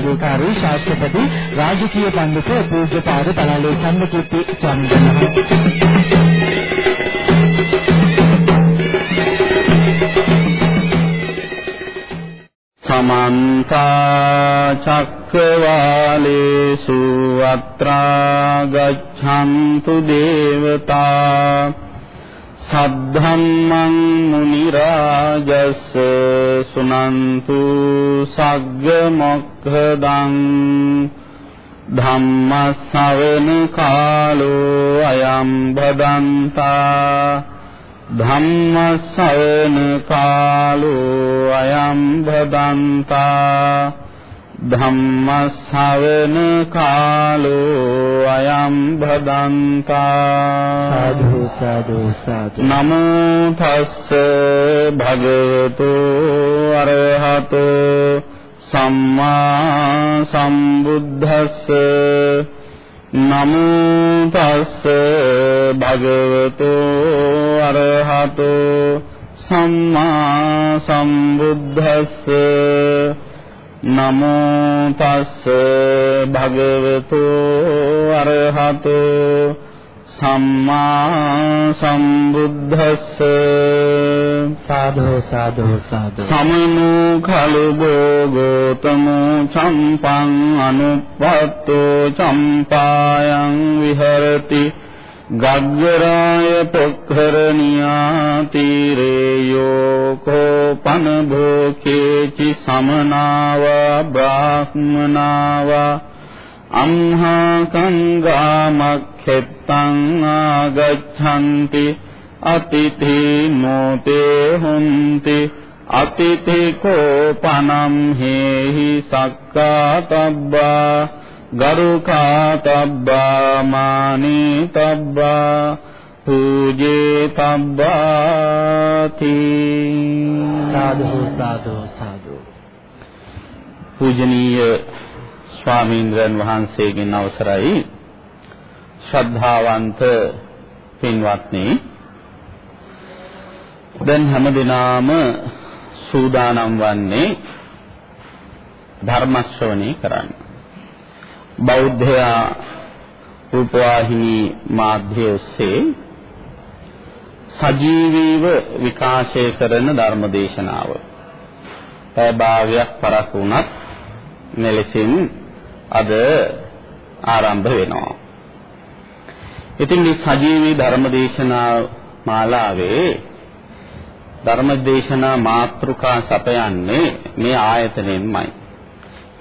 ධර්මායතනාධිකාරී ශාස්ත්‍රපති රාජකීය පඬිතු පූජ්‍යපාද පළාලේ චන්දකීර්ති ස්වාමීන් වහන්සේ. සමන්ත චක්කවාලේසු අත්‍රා ගච්ඡන්තු දේවතා සද්ධම්මං මුනි රාජස් සුනන්තු සග්ග මොක්ඛදං ධම්ම ශවන කාලෝ අයම් බදන්තා ධම්මස්සවන කාලෝ අයම් භදන්තා ධම්මස්සවන කාලෝ අයම් භදන්තා සාදු සාදු සාදු. නමෝ තස්ස භගවතු අරහතෝ සම්මා සම්බුද්දස්ස නමෝ තස්ස භගවතු අරහතෝ සම්මා සම්බුද්දස්ස නමෝ තස්ස භගවතු අරහතෝ සම්මා සම්බුද්දස්ස සාදු සාදු සාදු. සමනෝ khalo ගෝතමෝ චම්පං අනුප්පත්තෝ චම්පායං විහෙරති ගග්ගරාය පොක්ඛරණියා තීරේ යෝකෝ පන භෝකේචි සමනාව බ්‍රාහ්මනාවා අම්හා සංගාමක්ඛෙත්තං ආගච්ඡanti අතිථි නොතේ හොන්ති අතිථි කෝපනම් හේහි සක්කාතබ්බා ගරුකාතබ්බා මානිතබ්බා පූජේතබ්බාති සාදු සාදු සාදු පූජනීය ස්වාමීන්ද්‍රයන් වහන්සේගෙන් අවසරයි. ශ්‍රද්ධාවන්ත පින්වත්නි දැන් හැම දිනාම සූදානම් වන්නේ ධර්ම ශ්‍රවණේ කරන්න. බෞද්ධයා රූපවාහිනී මාධ්‍ය ඔස්සේ සජීවීව විකාශය කරන ධර්ම දේශනාව. පැය භාගයක් පරක් වුණත් මෙලෙසින් අද ආරම්භ වෙනවා. ඉතින් මේ සජීවී ධර්මදේශනා මාලාවේ ධර්මදේශනා මාතෘකා සපයන්නේ මේ ආයතනෙන්මයි.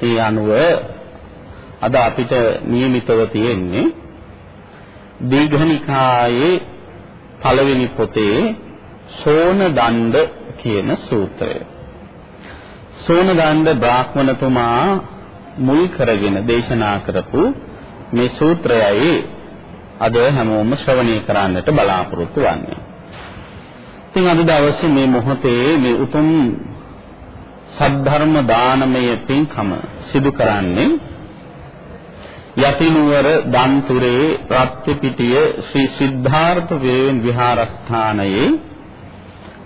ඒ අනුව අද අපිට નિયમિતව තියෙන්නේ දීඝනිකායේ පළවෙනි පොතේ සෝන දණ්ඩ කියන සූත්‍රය. සෝන දණ්ඩ බ්‍රාහ්මණතුමා මුල් කරගෙන දේශනා කරපු මේ සූත්‍රයයි අද හැමෝම ශ්‍රවණය කරන්නට බලාපොරොත්තු වෙන්නේ. ඉතින් අද දවසේ මේ මොහොතේ මේ උතුම් සද්ධර්ම දානමය පින්කම සිදු කරන්නේ යතිනුවර දන්තුරේ රත්පිටිය ශ්‍රී සිද්ධාර්ථ වේවෙන් විහාරස්ථානයේ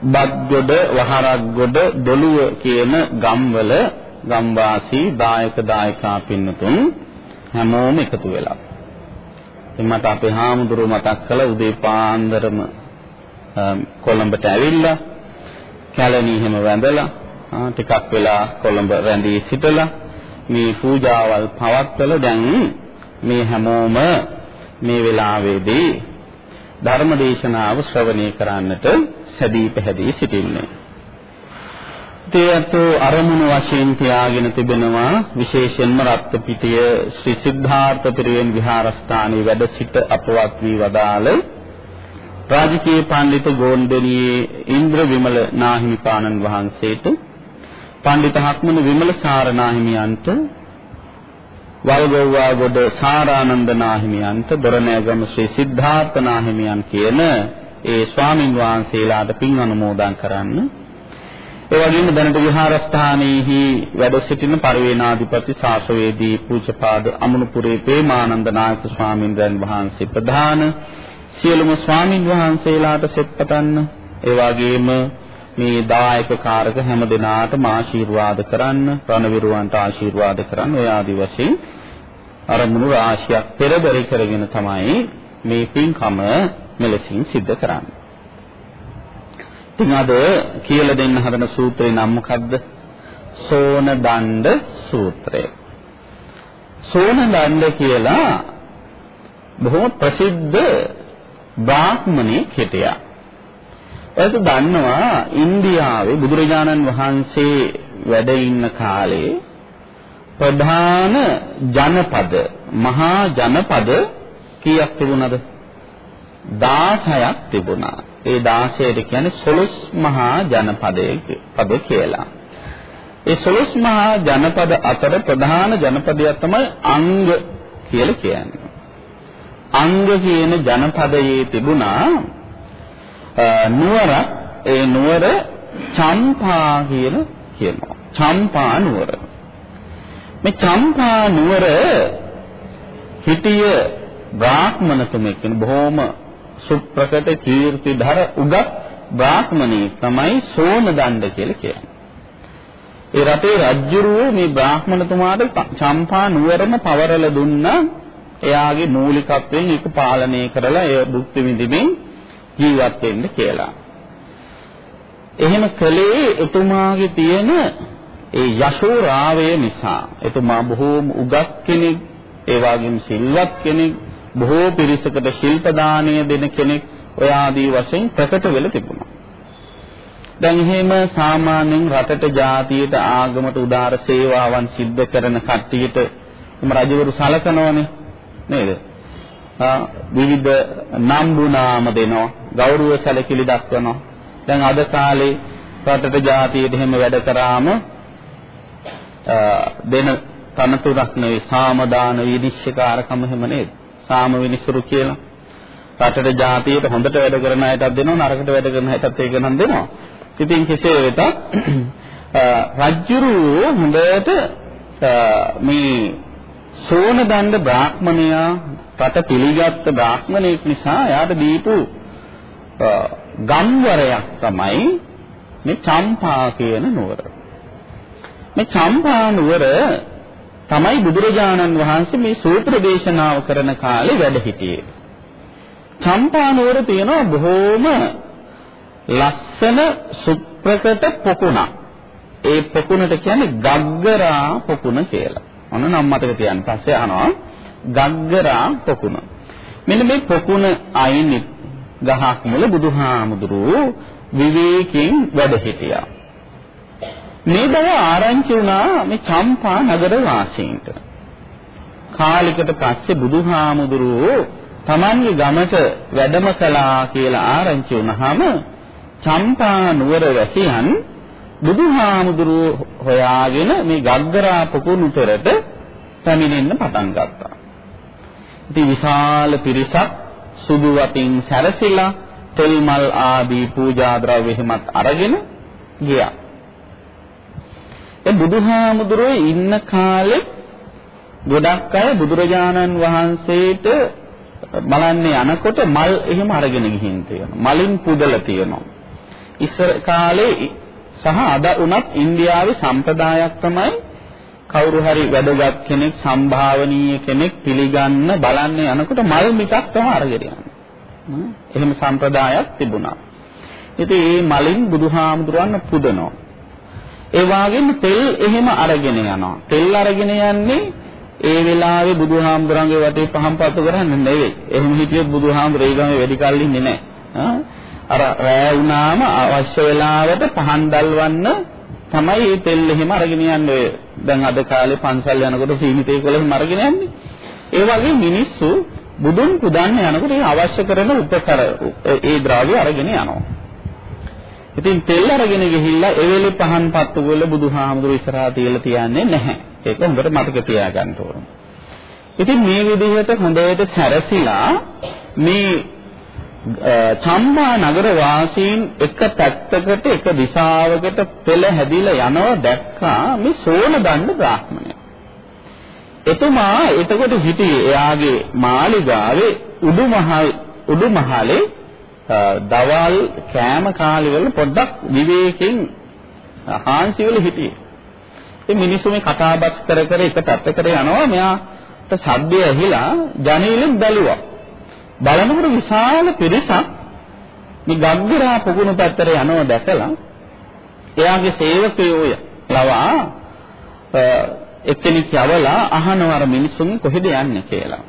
බද්ගොඩ වහරක්ගොඩ දොළුව කියන ගම්වල ගම්වාසී දායක දායකා පින්නතුන් හැමෝම එකතු වෙලා. ඉතින් මට අපේ හාමුදුරුවෝ මතක් කළා උදේ පාන්දරම කොළඹට ඇවිල්ලා කැලණි හිම වැඳලා ටිකක් වෙලා කොළඹ රැඳී සිටලා මේ පූජාවල් පවත්වලා දැන් මේ හැමෝම මේ වෙලාවේදී ධර්ම දේශනාව ශ්‍රවණය කරන්නට සැදී පැහැදී සිටින්නේ. තේයතු අරමුණු වශයෙන් තියාගෙන තිබෙනවා විශේෂයෙන්ම රත්පිටිය ශ්‍රී සිද්ධාර්ථ පිරිවෙන් විහාරස්ථානයේ වැඩ සිට අපවත් වී වදාළ රාජකීය පඬිතු ගෝන්ඩනියේ ඉන්ද්‍ර විමල නාහිමිපාණන් වහන්සේට පඬිත හක්මන විමල සාරනාහිමියන්ට වල්ගොව්වා ගොඩ සාරානන්ද නාහිමියන්ට දොරණෑගම ශ්‍රී සිද්ධාර්ථ නාහිමියන් කියන ඒ ස්වාමින් වහන්සේලාට පින් අනුමෝදන් කරන්න. ඒ වගේම දැනට විහාරස්ථානයේහි වැඩ සිටින පරිවේනාධිපති ශාසවේදී පූජ්‍යපාද අමනුපුරේ ප්‍රේමානන්ද නායක ස්වාමින්දයන් වහන්සේ ප්‍රධාන. සියලුම ස්වාමින් වහන්සේලාට සෙත් පතන්න. ඒ වගේම මේ දායක කාරක හැම දිනාටම ආශිර්වාද කරන්න, රණවිරුවන්ට ආශිර්වාද කරන්න ඔය ආදි වශයෙන් අරමුණු රාශියක් පෙරබරි කරගෙන තමයි මේ පින්කම මෙලෙසින් සිද්ධ කරන්නේ. ඉතින් අද කියලා දෙන්න හදන සූත්‍රේ නම මොකද්ද? සෝන දණ්ඩ සූත්‍රය. සෝන දණ්ඩ කියලා බොහොම ප්‍රසිද්ධ බ්‍රාහ්මණෙක් හිටියා. ඒක දන්නවා ඉන්දියාවේ බුදුරජාණන් වහන්සේ වැඩ ඉන්න කාලේ ප්‍රධාන ජනපද මහා ජනපද කීයක් තිබුණද 16ක් තිබුණා. ඒ 16ට කියන්නේ සොළොස් මහා ජනපදයේ පද කියලා. ඒ සොළොස් මහා ජනපද අතර ප්‍රධාන ජනපදයක් තමයි අංග කියලා කියන්නේ. අංග කියන ජනපදයේ තිබුණා නුවර ඒ නුවර චම්පා කියන කියනවා. චම්පා නුවර. මේ චම්පා නුවර හිටිය බ්‍රාහ්මණතුමෙක් කියන බොහොම සුප්‍රකට කීර්තිධර උගත් බ්‍රාහ්මණී තමයි සෝනදණ්ඩ කියලා කියන්නේ. ඒ රටේ රජුරුව මේ බ්‍රාහ්මණතුමාට චම්පා නුවරම පවරලා දුන්නා. එයාගේ මූලිකත්වයෙන් ඒක පාලනය කරලා ඒ භුක්ති විඳින්මින් ජීවත් වෙන්න කියලා. එහෙම කළේ එතුමාගේ තියෙන ඒ යශෝ රාවය නිසා. එතුමා බොහෝම උගත් කෙනෙක්, ඒ වගේම සිල්වත් කෙනෙක්, බොහෝ පිරිසකට ශිල්ප දාණය දෙන කෙනෙක් ඔය ආදී වශයෙන් ප්‍රකට වෙලා තිබුණා. දැන් එහෙම සාමාන්‍යයෙන් රටට ජාතියට ආගමට උදාර සේවාවන් සිද්ධ කරන කට්ටියට එම රජවරු සලකනවනේ නේද? විවිධ නම්බු නාම දෙනවා ගෞරව සැලකිලි දක්වනවා. දැන් අද කාලේ රටට ජාතියට එහෙම වැඩ කරාම දෙන තනතුරක් නෙවෙයි සාමදාන විනිශ්චයකාරකම එහෙම නේද? සාම විනිසුරු කියලා. රටට ජාතියට හොඳට වැඩ කරන අයටත් දෙනවා නරකට වැඩ කරන අයටත් ඒක නම් දෙනවා. ඉතින් කෙසේ වෙතත් රජ්ජුරු හොඳට මේ සෝනදණ්ඩ බ්‍රාහ්මණයා රට පිළිගත් බ්‍රාහ්මණයෙක් නිසා එයාට දීපු ගම්වරයක් තමයි මේ චම්පා කියන නුවර. මේ චම්පා නුවර තමයි බුදුරජාණන් වහන්සේ මේ සූත්‍ර දේශනාව කරන කාලේ වැඩ සිටියේ. චම්පා නුවර තියෙනවා බොහෝම ලස්සන සුප්‍රකට පොකුණක්. ඒ පොකුණට කියන්නේ ගග්ගරා පොකුණ කියලා. ඔන්න නම් මතක තියන්න. පස්සේ අහනවා ගග්ගරා පොකුණ. මෙන්න මේ පොකුණ අයින් ගහක් මුල බුදුහාමුදුරුවෝ විවේකයෙන් වැඩ සිටියා. මේ බව ආරංචි වුණා මේ චම්පා නගර වාසීන්ට. කාලිකට පස්සේ බුදුහාමුදුරුවෝ Tamanගේ ගමට වැඩම කළා කියලා ආරංචි වුණාම චම්පා නුවර වැසියන් බුදුහාමුදුරුවෝ හොයාගෙන මේ ගග්ගරා පොකුණුතරට පැමිණෙන්න පටන් ගත්තා. ඉතින් විශාල පිරිසක් සුදු වතින් සැරසිලා තෙල් මල් ආදී පූජා ද්‍රව්‍ය එහෙමත් අරගෙන ගියා. ඒ බුදුහාමුදුරුවෝ ඉන්න කාලේ ගොඩක් අය බුදුරජාණන් වහන්සේට බලන්නේ යනකොට මල් එහෙම අරගෙන ගිහින් තියෙනවා. මලින් පුදලා තියෙනවා. ඉස්සර කාලේ සහ අද උනත් ඉන්දියාවේ සම්ප්‍රදායක් තමයි කවුරු හරි වැදගත් කෙනෙක් සම්භාවනීය කෙනෙක් පිළිගන්න බලන්න යනකොට මල් මිටක් තමයි අරගෙන යන්නේ. එහෙම සම්ප්‍රදායක් තිබුණා. ඉතින් මේ මලින් බුදුහාමුදුරන් පුදනවා. ඒ වගේම තෙල් එහෙම අරගෙන යනවා. තෙල් අරගෙන යන්නේ ඒ වෙලාවේ බුදුහාමුදුරන්ගේ වටේ පහන් පත්තු කරන්නේ නෙවෙයි. එහෙම හිටියොත් බුදුහාමුදුරේ ගමේ වැඩි කල් ඉන්නේ නැහැ. අර රෑ වුණාම අවශ්‍ය වෙලාවට පහන් දල්වන්න තමයි මේ තෙල් එහෙම අරගෙන යන්නේ. දැන් අද කාලේ පන්සල් යනකොට සීමිතේ කොළ එහෙම අරගෙන යන්නේ. ඒ වගේ මිනිස්සු බුදුන් පුදන්න යනකොට ඒ අවශ්‍ය කරන උපකර ඒ ද්‍රව්‍ය අරගෙන යනවා. ඉතින් තෙල් අරගෙන ගිහිල්ලා ඒ වෙලේ පහන් පත්තු වල බුදුහාමුදුරු ඉස්සරහා තියලා තියන්නේ නැහැ. ඒක හොඳට මතක තියාගන්න ඕන. ඉතින් මේ විදිහට හොඳට සැරසිලා මේ චම්බා නගර වාසීන් එක පැත්තකට එක දිශාවකට පෙළ හැදිලා යනවා දැක්කා මේ සෝන දණ්ඩ බ්‍රාහ්මණය. එතුමා එතකොට හිටියේ එයාගේ මාලිගාවේ උඩුමහල් උඩුමහලේ දවල් කෑම කාලෙවල පොඩ්ඩක් විවේකයෙන් හාන්සිවල හිටියේ. ඒ මිනිස්සු මේ කතා බස් කර කර එක පැත්තකට යනවා මෙයාට ශබ්දය ඇහිලා ජනේලෙන් බැලුවා. බලනකොට විශාල පිරිසක් මේ ගග්ගරා පොකුණු පැත්තට යනවා දැකලා එයාගේ සේවකයෝ ලවා එක්කෙනෙක් යවලා අහනවා අර මිනිස්සුන් කොහෙද යන්නේ කියලා.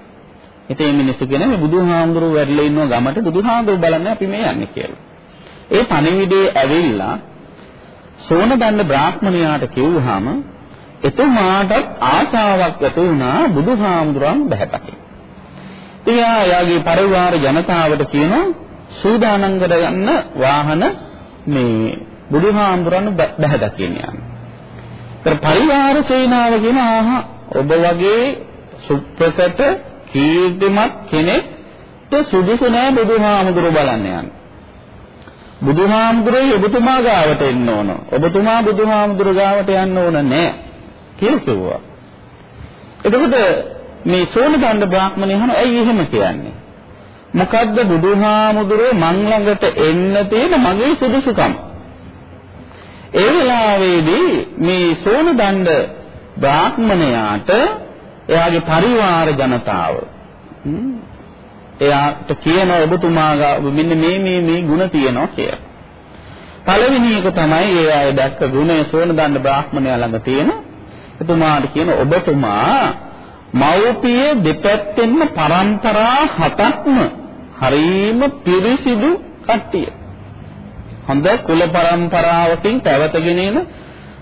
ඉතින් මේ මිනිස්සු කියන මේ බුදුහාමුදුරුවෝ වැඩලා ඉන්න ගමට බුදුහාමුදුරුවෝ බලන්න අපි මේ යන්නේ කියලා. ඒ පණිවිඩේ ඇවිල්ලා සෝනදන්න බ්‍රාහ්මණයාට කිව්වහම එතුමාට ආශාවක් ඇති වුණා බුදුහාමුදුරන් බහැපතේ. එයා යාගේ පරිවාර ජනතාවට කියනවා සූදානම් කරගන්න වාහන මේ බුදුහාමුදුරන් බහැ දකින්න යන්න. ඒතර පරිවාර සේනාව කියන ආහ ඔබ වගේ සුප්‍රකට කීර්තිමත් කෙනෙක්ට සුදුසු නෑ බුදුහාමුදුරුව බලන්න යන්න. බුදුහාමුදුරුවෝ ඔබතුමා ගාවට එන්න ඕන. ඔබතුමා බුදුහාමුදුරුවෝ ගාවට යන්න ඕන නෑ කියලා කිව්වා. එතකොට මේ සෝනදණ්ඩ බ්‍රාහ්මණය අහන ඇයි එහෙම කියන්නේ? මොකද්ද බුදුහාමුදුරුවෝ මං ළඟට එන්න තියෙන මගේ සුදුසුකම්? ඒ වෙලාවේදී මේ සෝනදණ්ඩ බ්‍රාහ්මණයාට එයාගේ පරිවාර ජනතාව එයාට කියන ඔබතුමාගා මෙන්න මේ මේ මේ ಗುಣ තියෙනවා කියලා. පළවෙනි එක තමයි ඒ අය දැක්ක ගුණය සෝනදණ්ඩ බ්‍රාහ්මණයා ළඟ තියෙන. එතුමාට කියන ඔබතුමා මව්පිය දෙපැත්තෙන්ම පරම්පරා හතක්ම හරීම පිරිසිදු කට්ටිය. හොඳ කුල පරම්පරාවකින් පැවතගෙන එන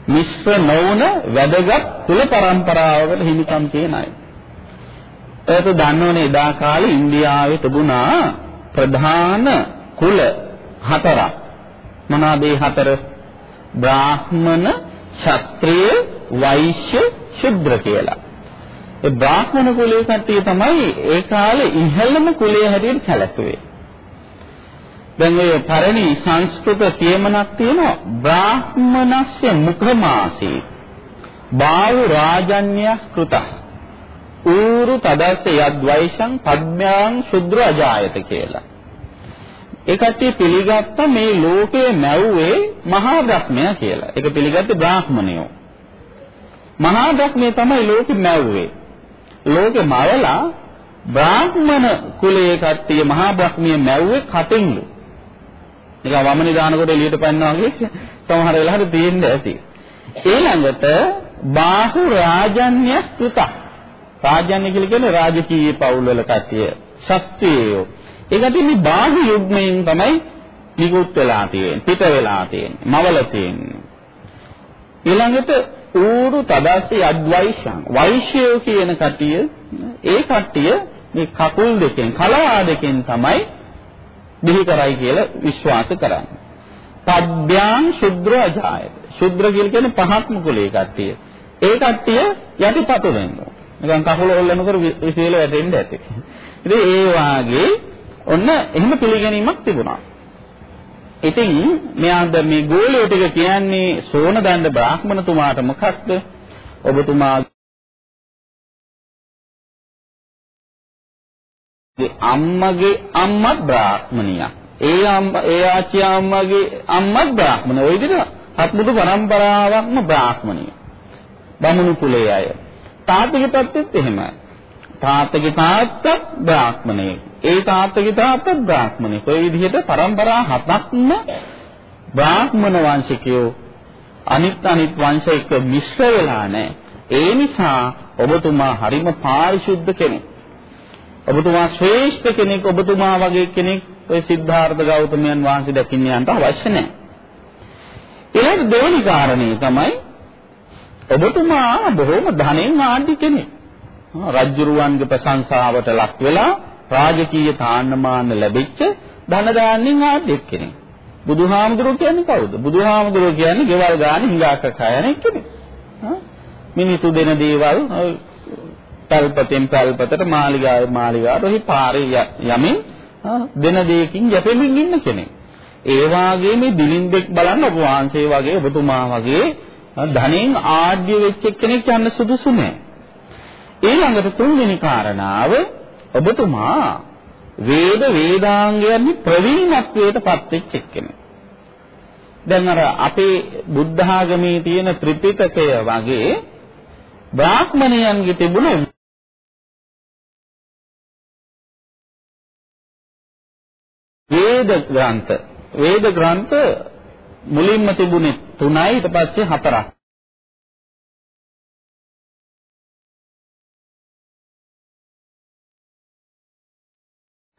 මිශ්‍ර නොවන වැදගත් කුල පරම්පරාවකට හිමිකම් තියෙන අය. ඒක දන්නෝනේ එදා කාලේ ඉන්දියාවේ තිබුණා ප්‍රධාන කුල හතරක්. මොනවාද ඒ හතර? බ්‍රාහ්මණ, ක්ෂත්‍රිය, වෛශ්‍ය, ශුද්‍ර කියලා. ඒ බ්‍රාහ්මණ කුලයේ කට්ටිය තමයි ඒ කාලේ ඉහළම කුලයේ හැටියට සැලකුවේ. දැන් ඔය පරණි සංස්කෘත කියමනක් තියෙනවා බ්‍රාහ්මනස්ය මුඛමාසී බාහු රාජන්‍ය කෘතः ඌරු තදස්ස යද්වෛෂං පද්ම්‍යාං ශුද්‍ර අජායත කියලා. ඒ කට්ටිය පිළිගත්ත මේ ලෝකයේ මැව්වේ මහා බ්‍රහ්මයා කියලා. ඒක පිළිගත්තේ බ්‍රාහ්මණයෝ. මහා බ්‍රහ්මයේ තමයි ලෝකෙ මැව්වේ. ලෝකෙ මවලා බ්‍රාහ්මණ කුලයේ කට්ටිය මහා බ්‍රහ්මිය මැව්වේ කටින්ලු. නිකන් වමනේ දානකොට එළියට පැනනවා වගේ සමහර වෙලාවට තියෙන්න ඇති. ඊළඟට බාහු රාජන්‍ය කෘතක් රාජ්‍යන්නේ කියලා කියන්නේ රාජකීය පවුල් වල කට්ටිය ශස්ත්‍රීයෝ. ඒකට මේ බාහ්‍ය යුග්මයෙන් තමයි නිකුත් වෙලා තියෙන්නේ, පිට වෙලා තියෙන්නේ, මවල තියෙන්නේ. ඊළඟට ඌරු තදස්සේ අද්වෛෂං වෛශ්‍යෝ කියන කට්ටිය ඒ කට්ටිය මේ කකුල් දෙකෙන් කලවා දෙකෙන් තමයි බිහි කරයි කියලා විශ්වාස කරන්නේ. පබ්බ්‍යාං ශුද්‍ර අජායත. ශුද්‍ර කියන්නේ පහත්ම කුලයේ කට්ටිය. ඒ කට්ටිය යටිපතු වෙනවා. නිකන් කකුල හොල්ලනකොට විශේෂ වැටෙන්න ඇති. ඉතින් ඒ වාගේ ඔන්න එහෙම පිළිගැනීමක් තිබුණා. ඉතින් මෙයාද මේ ගෝලියෝ ටික කියන්නේ සෝනදණ්ඩ බ්‍රාහ්මණතුමාට මොකක්ද? ඔබතුමා අම්මගේ අම්මත් බ්‍රාහ්මණියක්. ඒ අම්මා ඒ ආච්චි අම්මගේ අම්මත් බ්‍රාහ්මණ. ওই විදිහට හත්මුදු පරම්පරාවක්ම බ්‍රාහ්මණිය. බමුණු කුලයේ අය. තාත්තගේ පැත්තෙත් එහෙමයි. තාත්තගේ තාත්තත් බ්‍රාහ්මණයෙක්. ඒ තාත්තගේ තාත්තත් බ්‍රාහ්මණයෙක්. ඔය විදිහට પરම්පරා හතක්ම බ්‍රාහ්මණ වංශිකයෝ අනිත් අනිත් වංශ එක්ක මිශ්‍ර වෙලා නැහැ. ඒ නිසා ඔබතුමා හරිම පාරිශුද්ධ කෙනෙක්. ඔබතුමා ශ්‍රේෂ්ඨ කෙනෙක් ඔබතුමා වගේ කෙනෙක් ඔය සිද්ධාර්ථ ගෞතමයන් වහන්සේ දකින්න යන්න අවශ්‍ය නැහැ. ඊළඟ දෙවෙනි කාරණේ තමයි ඔබතුමා බොහොම ධනෙන් ආඩි කෙනෙක්. රජ්ජුරුවන්ගේ ප්‍රශංසාවට ලක් වෙලා රාජකීය තාන්නමාන ලැබිච්ච ධන දාන්නෙන් ආඩි කෙනෙක්. බුදුහාමුදුරුවෝ කියන්නේ කවුද? බුදුහාමුදුරුවෝ කියන්නේ ගෙවල් ගාන හිඟාක කයන කෙනෙක්. මිනිසු දෙන දේවල් තල්පතෙන් තල්පතට මාලිගාවේ මාලිගාවට ඔහි පාරේ යමින් දෙන දෙයකින් යැපෙමින් ඉන්න කෙනෙක්. ඒ වාගේ මේ දිලින්දෙක් බලන්න ඔබ වහන්සේ වගේ ඔබතුමා වගේ ධනෙන් ආඩ්‍ය වෙච්ච කෙනෙක් යන්න සුදුසු නෑ. ඊළඟට තුන්වෙනි කාරණාව ඔබතුමා වේද වේදාංගයන් ප්‍රවීණත්වයට පත් වෙච්ච එක්කෙනෙක්. දැන් අර අපේ බුද්ධ ආගමේ තියෙන ත්‍රිපිටකය වගේ බ්‍රාහ්මණයන්ගේ තිබුණ වේද ග්‍රන්ථ වේද ග්‍රන්ථ මුලින්ම තිබුණේ 3යි ඊට පස්සේ 4ක්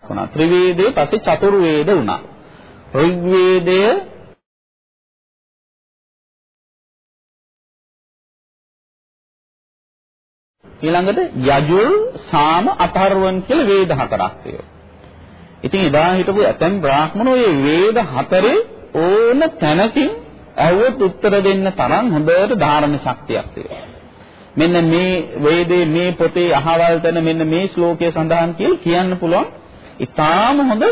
වුණා ත්‍රිවේදයේ පස්සේ චතුර්වේද වුණා ඍග්වේදය ඊළඟට යජුර් සාම අතර්වන් කියලා වේද හතරක් තියෙනවා. ඉතින් එදා හිටපු ඇතැම් බ්‍රාහ්මණෝ මේ වේද හතරේ ඕන තැනකින් ඇහුවොත් උත්තර දෙන්න තරම් හොඳට ධාරණ ශක්තියක් තියෙනවා. මෙන්න මේ වේදේ මේ පොතේ අහවල් තැන මෙන්න මේ ශ්ලෝකයේ සඳහන් කියලා කියන්න පුළුවන්. ඊටාම හොඳ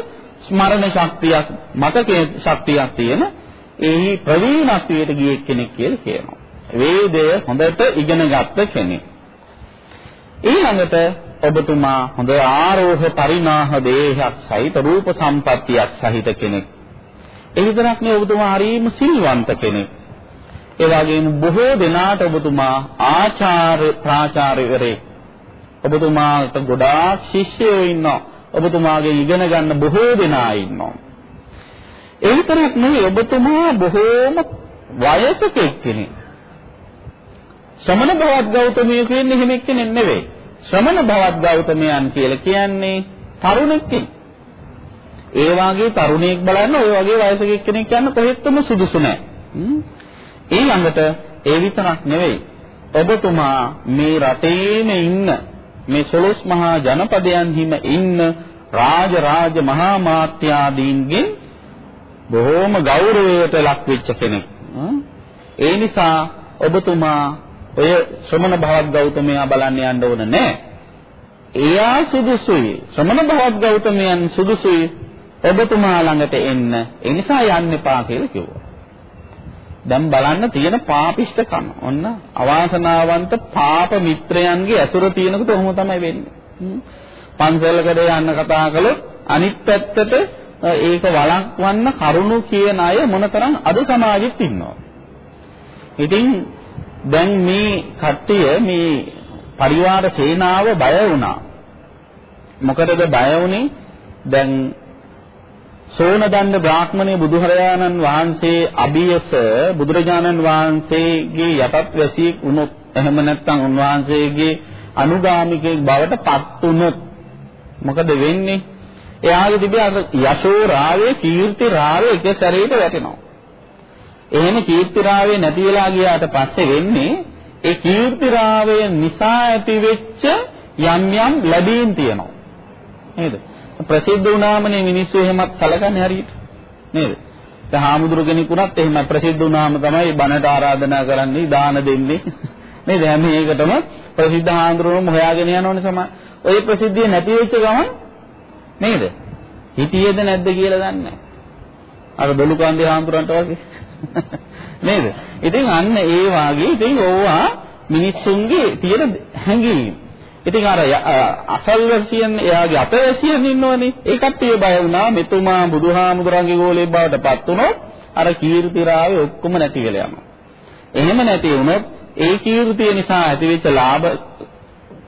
ස්මරණ ශක්තියක් මතකයේ ශක්තියක් තියෙන එහි ප්‍රවීණත්වයට ගිය කෙනෙක් කියලා කියනවා. වේදය හොඳට ඉගෙන ගත්ත කෙනෙක්. ඊළඟට ඔබතුමා හොඳ ආරෝහ පරිණාහ දේහයක් සහිත රූප සම්පත්තියක් සහිත කෙනෙක්. ඒ විතරක් නෙවෙයි ඔබතුමා හරීම සිල්වන්ත කෙනෙක්. ඒ වගේම බොහෝ දෙනාට ඔබතුමා ආචාර්ය ප්‍රාචාර්යවරේ. ඔබතුමාට ගොඩාක් ශිෂ්‍යයෝ ඉන්නවා. ඔබතුමාගෙන් ඉගෙන ගන්න බොහෝ දෙනා ඉන්නවා. ඒ විතරක් නෙවෙයි ඔබතුමා බොහෝම වයසක කෙනෙක්. ශ්‍රමණ භවත් ගෞතමයෝ කියන්නේ එහෙම එක්කෙනෙක් නෙවෙයි. ශ්‍රමණ භවත් ගෞතමයන් කියලා කියන්නේ තරුණෙක් ඒ වාගේ තරුණයෙක් බලන්න ඔය වගේ වයසක එක්කෙනෙක් කියන්න කොහෙත්ම සුදුසු නැහැ. ඊළඟට ඒ විතරක් නෙවෙයි. ඔබතුමා මේ රටේම ඉන්න මේ සොළොස් මහා ජනපදයන්හිම ඉන්න රාජ රාජ මහා මාත්‍යාදීන්ගෙන් බොහෝම ගෞරවයට ලක් වෙච්ච කෙනෙක්. ඒ නිසා ඔබතුමා ඔය ශ්‍රමණ භවත් ගෞතමයා බලන්න යන්න ඕන නෑ. එයා සුදුසුයි. ශ්‍රමණ භවත් ගෞතමයන් සුදුසුයි. ඔබතුමා ළඟට එන්න. ඒ නිසා යන්න එපා කියලා කිව්වා. දැන් බලන්න තියෙන පාපිෂ්ඨකම. ඔන්න අවාසනාවන්ත පාප මිත්‍රයන්ගේ ඇසුර තියෙනකොට ඔහොම තමයි වෙන්නේ. පන්සලකට යන්න කතා කළොත් අනිත් පැත්තට ඒක වළක්වන්න කරුණු කියන අය මොනතරම් අද සමාජෙත් ඉන්නවා. ඉතින් දැන් මේ කට්ටිය මේ පරිවාර සේනාව බය වුණා. මොකටද බය වුනේ? දැන් සෝනදණ්ඩ බ්‍රාහ්මණය බුදුහරයාණන් වහන්සේ අභියස බුදුරජාණන් වහන්සේගේ යටත් වැසියෙක් වුණොත් එහෙම නැත්නම් උන්වහන්සේගේ අනුගාමිකයෙක් බවට පත් වුණොත් මොකද වෙන්නේ? එයාගේ තිබෙන අර යශෝ රාවේ කීර්ති රාවේ එක සැරේට වැටෙනවා. එහෙම කීර්තිරාවේ නැති වෙලා ගියාට පස්සේ වෙන්නේ ඒ කීර්තිරාවය නිසා ඇතිවෙච්ච යම් යම් ලැබීම් තියෙනවා. නේද? ප්‍රසිද්ධ වුණාමනේ මිනිස්සු එහෙමත් සැලකන්නේ හරියට. නේද? දැන් හාමුදුරු කෙනෙකුණත් එහෙම ප්‍රසිද්ධ වුණාම තමයි බණට ආරාධනා කරන්නේ, දාන දෙන්නේ. නේද? හැම එකටම ප්‍රසිද්ධ හාමුදුරුවෝම හොයාගෙන යනවනේ සම. ඔය ප්‍රසිද්ධිය නැති වෙච්ච ගමන් නේද? හිටියේද නැද්ද කියලා දන්නේ නැහැ. අර දොළුකන්දේ හාමුදුරන්ට වගේ. නේද? ඉතින් අන්න ඒ වාගේ ඉතින් ඕවා මිනිස්සුන්ගේ තියෙන හැඟීම්. ඉතින් අර අසල්වැසියන් එයාගේ අපවැසියන් ඉන්නවනේ. ඒ කට්ටිය බය වුණා මෙතුමා බුදුහාමුදුරන්ගේ ගෝලයේ බවට පත් වුණොත් අර කීර්තිරාවේ ඔක්කොම නැති වෙලා යනවා. එහෙම නැති වුණොත් ඒ කීර්තිය නිසා ඇතිවෙච්ච ලාභ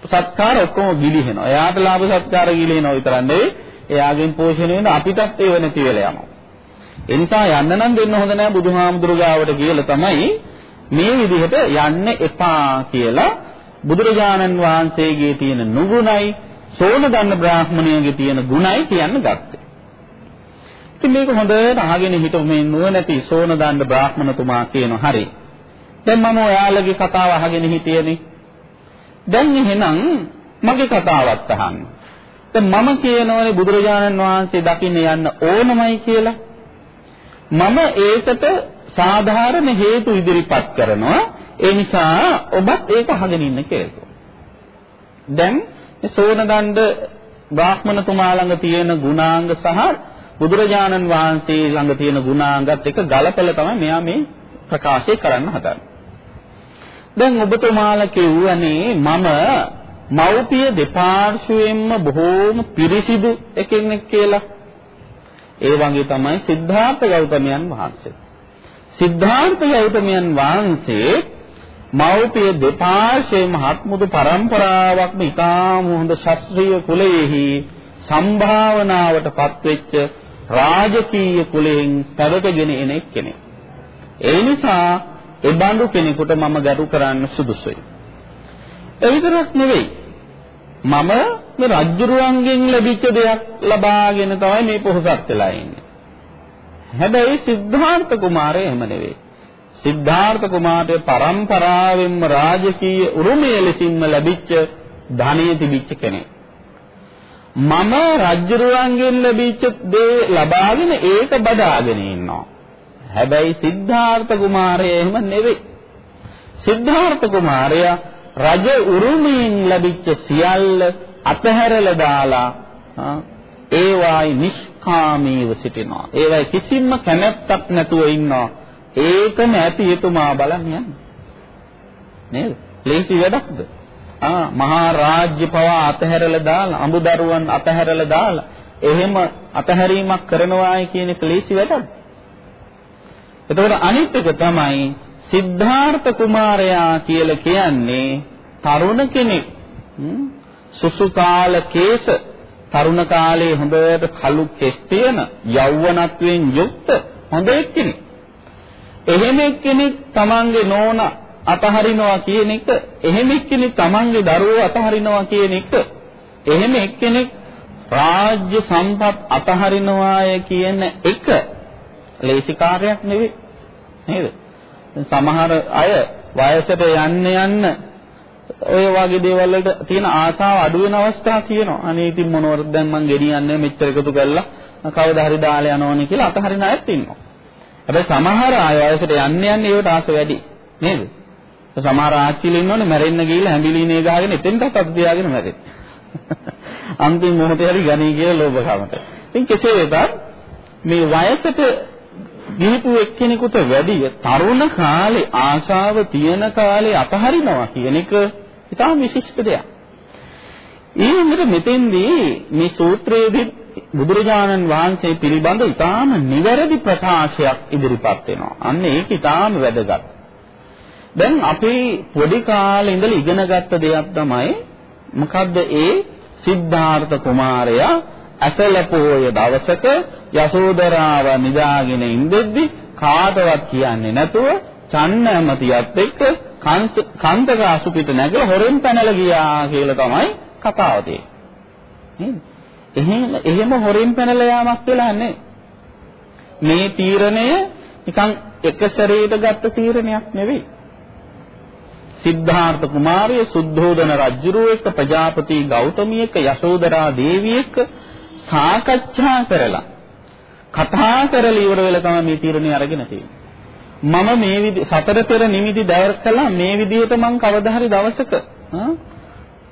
සත්කාර ඔක්කොම ගිලිහෙනවා. එයාට ලාභ සත්කාර ගිලිහෙනවා විතරක් නෙවෙයි එයාගෙන් පෝෂණය වෙන අපිටත් ඒව නැති වෙලා යනවා. ඒ නිසා යන්න නම් දෙන්න හොඳ නෑ බුදුහාමුදුරු ගාවට කියලා තමයි මේ විදිහට යන්න එපා කියලා බුදුරජාණන් වහන්සේගේ තියෙන නුගුණයි සෝනදන්න බ්‍රාහ්මණයගේ තියෙන ගුණයි කියන්න ගත්තේ. ඉතින් මේක හොඳට අහගෙන හිටු මේ නුවණැති සෝනදන්න බ්‍රාහ්මණතුමා කියන හරි. දැන් මම ඔයාලගේ කතාව අහගෙන හිටියේනේ. දැන් එහෙනම් මගේ කතාවත් අහන්න. දැන් මම කියනවනේ බුදුරජාණන් වහන්සේ දකින්න යන්න ඕනමයි කියලා. මම ඒකට සාධාරණ හේතු ඉදිරිපත් කරනවා. ඒ නිසා ඔබත් ඒක අහගෙන ඉන්න කියලා. දැන් මේ සෝනදණ්ඩ බ්‍රාහ්මණතුමා ළඟ තියෙන ගුණාංග සහ බුදුරජාණන් වහන්සේ ළඟ තියෙන ගුණාංගත් එක ගලපලා තමයි මෙයා මේ ප්‍රකාශය කරන්න හදන්නේ. දැන් ඔබතුමාලා කියුවනේ මම මව්පිය දෙපාර්ශ්වයෙන්ම බොහෝම පිරිසිදු එකෙක් කියලා. ඒ වගේ තමයි සිද්ධාර්ථ ගෞතමයන් වහන්සේ. සිද්ධාර්ථ ගෞතමයන් වහන්සේ මව්පිය දෙපාර්ශ්වයෙන්ම හත්මුදු පරම්පරාවක්ම ඉතාම හොඳ ශාස්ත්‍රීය කුලයේහි සම්භාවනාවටපත් වෙච්ච රාජකීය කුලයෙන් පැවතගෙන එන කෙනෙක්. ඒ නිසා ඒ බඳු කෙනෙකුට මම ගරු කරන්න සුදුසුයි. ඒ විතරක් නෙවෙයි. මම මේ රජ්ජුරුවන්ගෙන් ලැබිච්ච දෙයක් ලබාගෙන තමයි මේ පොහොසත් වෙලා ඉන්නේ. හැබැයි සිද්ධාර්ථ කුමාරය එහෙම නෙවෙයි. සිද්ධාර්ථ කුමාරට පරම්පරාවෙන්ම රාජකීය උරුමය ලෙසින්ම ලැබිච්ච ධනෙ තිබිච්ච කෙනෙක්. මම රජ්ජුරුවන්ගෙන් ලැබිච්ච දේ ලබාගෙන ඒක බදාගෙන ඉන්නවා. හැබැයි සිද්ධාර්ථ කුමාරය එහෙම නෙවෙයි. සිද්ධාර්ථ කුමාරයා රජ උරුමයෙන් ලැබිච්ච සියල්ල අතහැරලා දාලා ඒවායි නිෂ්කාමීව සිටිනවා. ඒවයි කිසිම කැමැත්තක් නැතුව ඉන්නවා. ඒකම ඇති එතුමා බලන්න යන්නේ. නේද? ලේසි වැඩක්ද? ආ මහා රාජ්‍ය පවා අතහැරලා දාලා අඹදරුවන් අතහැරලා දාලා එහෙම අතහැරීමක් කරනවායි කියන එක ලේසි වැඩක්ද? එතකොට අනිත් එක තමයි සිද්ධාර්ථ කුමාරයා කියලා කියන්නේ තරුණ කෙනෙක්. සුසු කාල කේස තරුණ කාලේ හොඳට කළු කෙස් තියෙන යෞවනත්වයෙන් යුක්ත හොඳ එක්කෙනෙක්. එහෙම එක්කෙනෙක් තමන්ගේ නෝනා අතහරිනවා කියන එක, එහෙම එක්කෙනෙක් තමන්ගේ දරුවෝ අතහරිනවා කියන එක, එහෙම එක්කෙනෙක් රාජ්‍ය සම්පත් අතහරිනවාය කියන එක ලේසි කාර්යයක් නෙවෙයි. නේද? සමහර අය වයසට යන්න යන්න ඔය වගේ දේවල් වලට තියෙන ආසාව අඩු වෙන අවස්ථා තියෙනවා. අනේ ඉතින් මොනවද දැන් මං ගෙනියන්නේ මෙච්චර එකතු කරලා කවදා හරි දාලා යනෝනේ කියලා අතහරින අයත් ඉන්නවා. හැබැයි සමහර අය වයසට යන්න යන්න ඒවට ආස වැඩි. නේද? සමහර ආච්චිලා ඉන්නෝනේ මැරෙන්න ගිහිල්ලා හැඹිලිනේ ගහගෙන එතෙන්ටත් අත් තියාගෙන මැරෙන්නේ. අන්තිම මොහොතේ හරි ගණී කියලා ලෝභකමට. ඉතින් කෙසේ වෙතත් මේ වයසට ගිහිපු එක්කෙනෙකුට වැඩි තරුණ කාලේ ආශාව තියෙන කාලේ අතහරිනවා කියන එක ඉතාම විශිෂ්ට දෙයක්. ඊළඟට මෙතෙන්දී මේ සූත්‍රයේදී බුදුරජාණන් වහන්සේ පිළිබඳ ඉතාම නිවැරදි ප්‍රකාශයක් ඉදිරිපත් වෙනවා. අන්න ඒක ඉතාම වැදගත්. දැන් අපි පොඩි කාලේ ඉඳලා ඉගෙනගත්ත දෙයක් තමයි මොකද්ද ඒ සිද්ධාර්ථ කුමාරයා ඇසල පොය දවසක යසෝදරාව නිදාගෙන ඉඳෙද්දි කාටවත් කියන්නේ නැතුව චන්න ඇමතියත් එක්ක කන්දක අසුපිට නැගලා හොරෙන් පැනලා ගියා කියලා තමයි කතාව තියෙන්නේ. එහෙම එහෙම හොරෙන් පැනලා යාමක් වෙලා නැහැ. මේ තීරණය නිකන් එක සැරේට ගත්ත තීරණයක් නෙවෙයි. සිද්ධාර්ථ කුමාරය සුද්ධෝදන රජුරුව එක්ක ප්‍රජාපති ගෞතමිය එක්ක යශෝදරා දේවිය එක්ක සාකච්ඡා කරලා කතා කරලා ඉවර වෙලා තමයි මේ තීරණය අරගෙන තියෙන්නේ. මම මේ විදි සතර පෙර නිමිති දැක්කලා මේ විදිහට මං කවදා හරි දවසක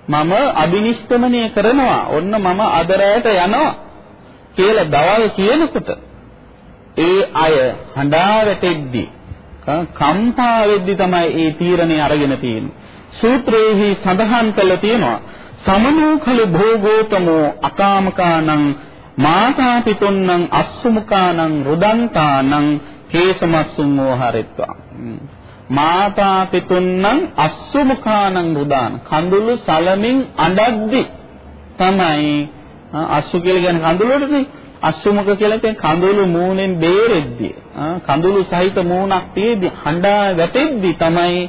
මම අබිනිෂ්ක්‍මණය කරනවා. ඔන්න මම අදරයට යනවා කියලා දවල් කියනකොට ඒ අය හඬා වැටෙද්දී කම්පා වෙද්දී තමයි ඒ තීරණය අරගෙන තියෙන්නේ. සූත්‍රයේහි සඳහන් කළ තියෙනවා සමනෝකල භෝගෝතමෝ අකාමකානං මාතා පිතුන්නං අස්සුමුකානං රුදන්තානං කේසමස්සුමෝ හරිත්වා මාතා පිතුන්නං අස්සුමුකානං රුදාන කඳුළු සලමින් අඬද්දි තමයි අස්සු කියලා කියන්නේ කඳුළුවටනේ අස්සුමුක කියලා කියන්නේ කඳුළු මූණෙන් බේරෙද්දී කඳුළු සහිත මූණක් තියේදී හඬා වැටෙද්දී තමයි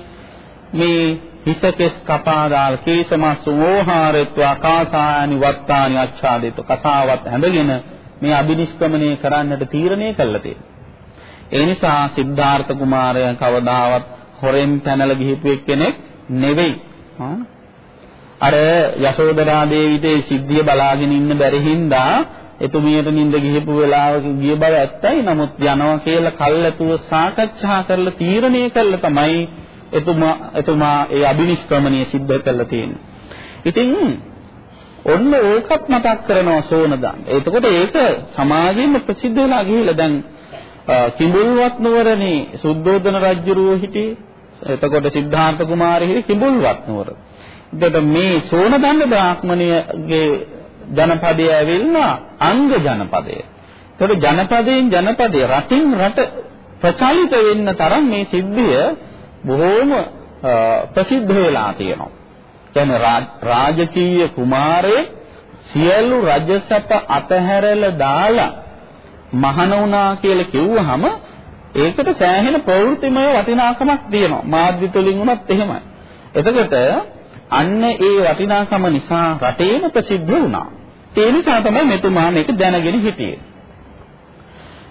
මේ හිසකෙස් කපා දාල කේසමස් වෝහාරත්වා කාසායනි වත්තානි අච්ඡාදිත කතාවත් හැඳගෙන මේ අබිනිෂ්ක්‍මණය කරන්නට තීරණය කළා තියෙනවා. ඒ නිසා සිද්ධාර්ථ කුමාරයා කවදාවත් හොරෙන් පැනලා ගිහිපු එක්කෙනෙක් නෙවෙයි. අර යශෝදරා දේවිතේ සිද්ධිය බලාගෙන ඉන්න බැරි හින්දා එතුමියට නිින්ද ගිහිපු වෙලාවක ගිය බව ඇත්තයි. නමුත් යනවා කියලා කල්ැතුව සාකච්ඡා කරලා තීරණය කළා තමයි එතුමා එතුමා ඒ අබිනිෂ්ක්‍රමණය සිද්ධ කරලා තියෙන්නේ. ඉතින් ඔන්න ඕකත් මතක් කරනවා සෝනදාන්. එතකොට ඒක සමාජයෙන්ම ප්‍රසිද්ධ වෙලා ගිහිල්ලා දැන් කිඹුල්වත් නුවරනේ සුද්ධෝදන රජුරුව හිටියේ. එතකොට සිද්ධාර්ථ කුමාරය හිටියේ කිඹුල්වත් නුවර. එතකොට මේ සෝනදන්න බ්‍රාහ්මණයගේ ජනපදය ඇවිල්ලා අංග ජනපදය. එතකොට ජනපදයෙන් ජනපදේ රටින් රට ප්‍රචලිත වෙන්න තරම් මේ සිද්ධිය බොහෝම ප්‍රසිද්ධ වෙලා තියෙනවා. කියන්නේ රාජකීය කුමාරයේ සියලු රජසප අතහැරලා දාලා මහණ වුණා කියලා කිව්වහම ඒකට සෑහෙන ප්‍රවෘත්තිමය වටිනාකමක් තියෙනවා. මාධ්‍ය තුලින් උනත් එහෙමයි. එතකොට අන්න ඒ වටිනාකම නිසා රටේම ප්‍රසිද්ධ වුණා. ඒ නිසා තමයි මෙතුමා මේක දැනගෙන හිටියේ.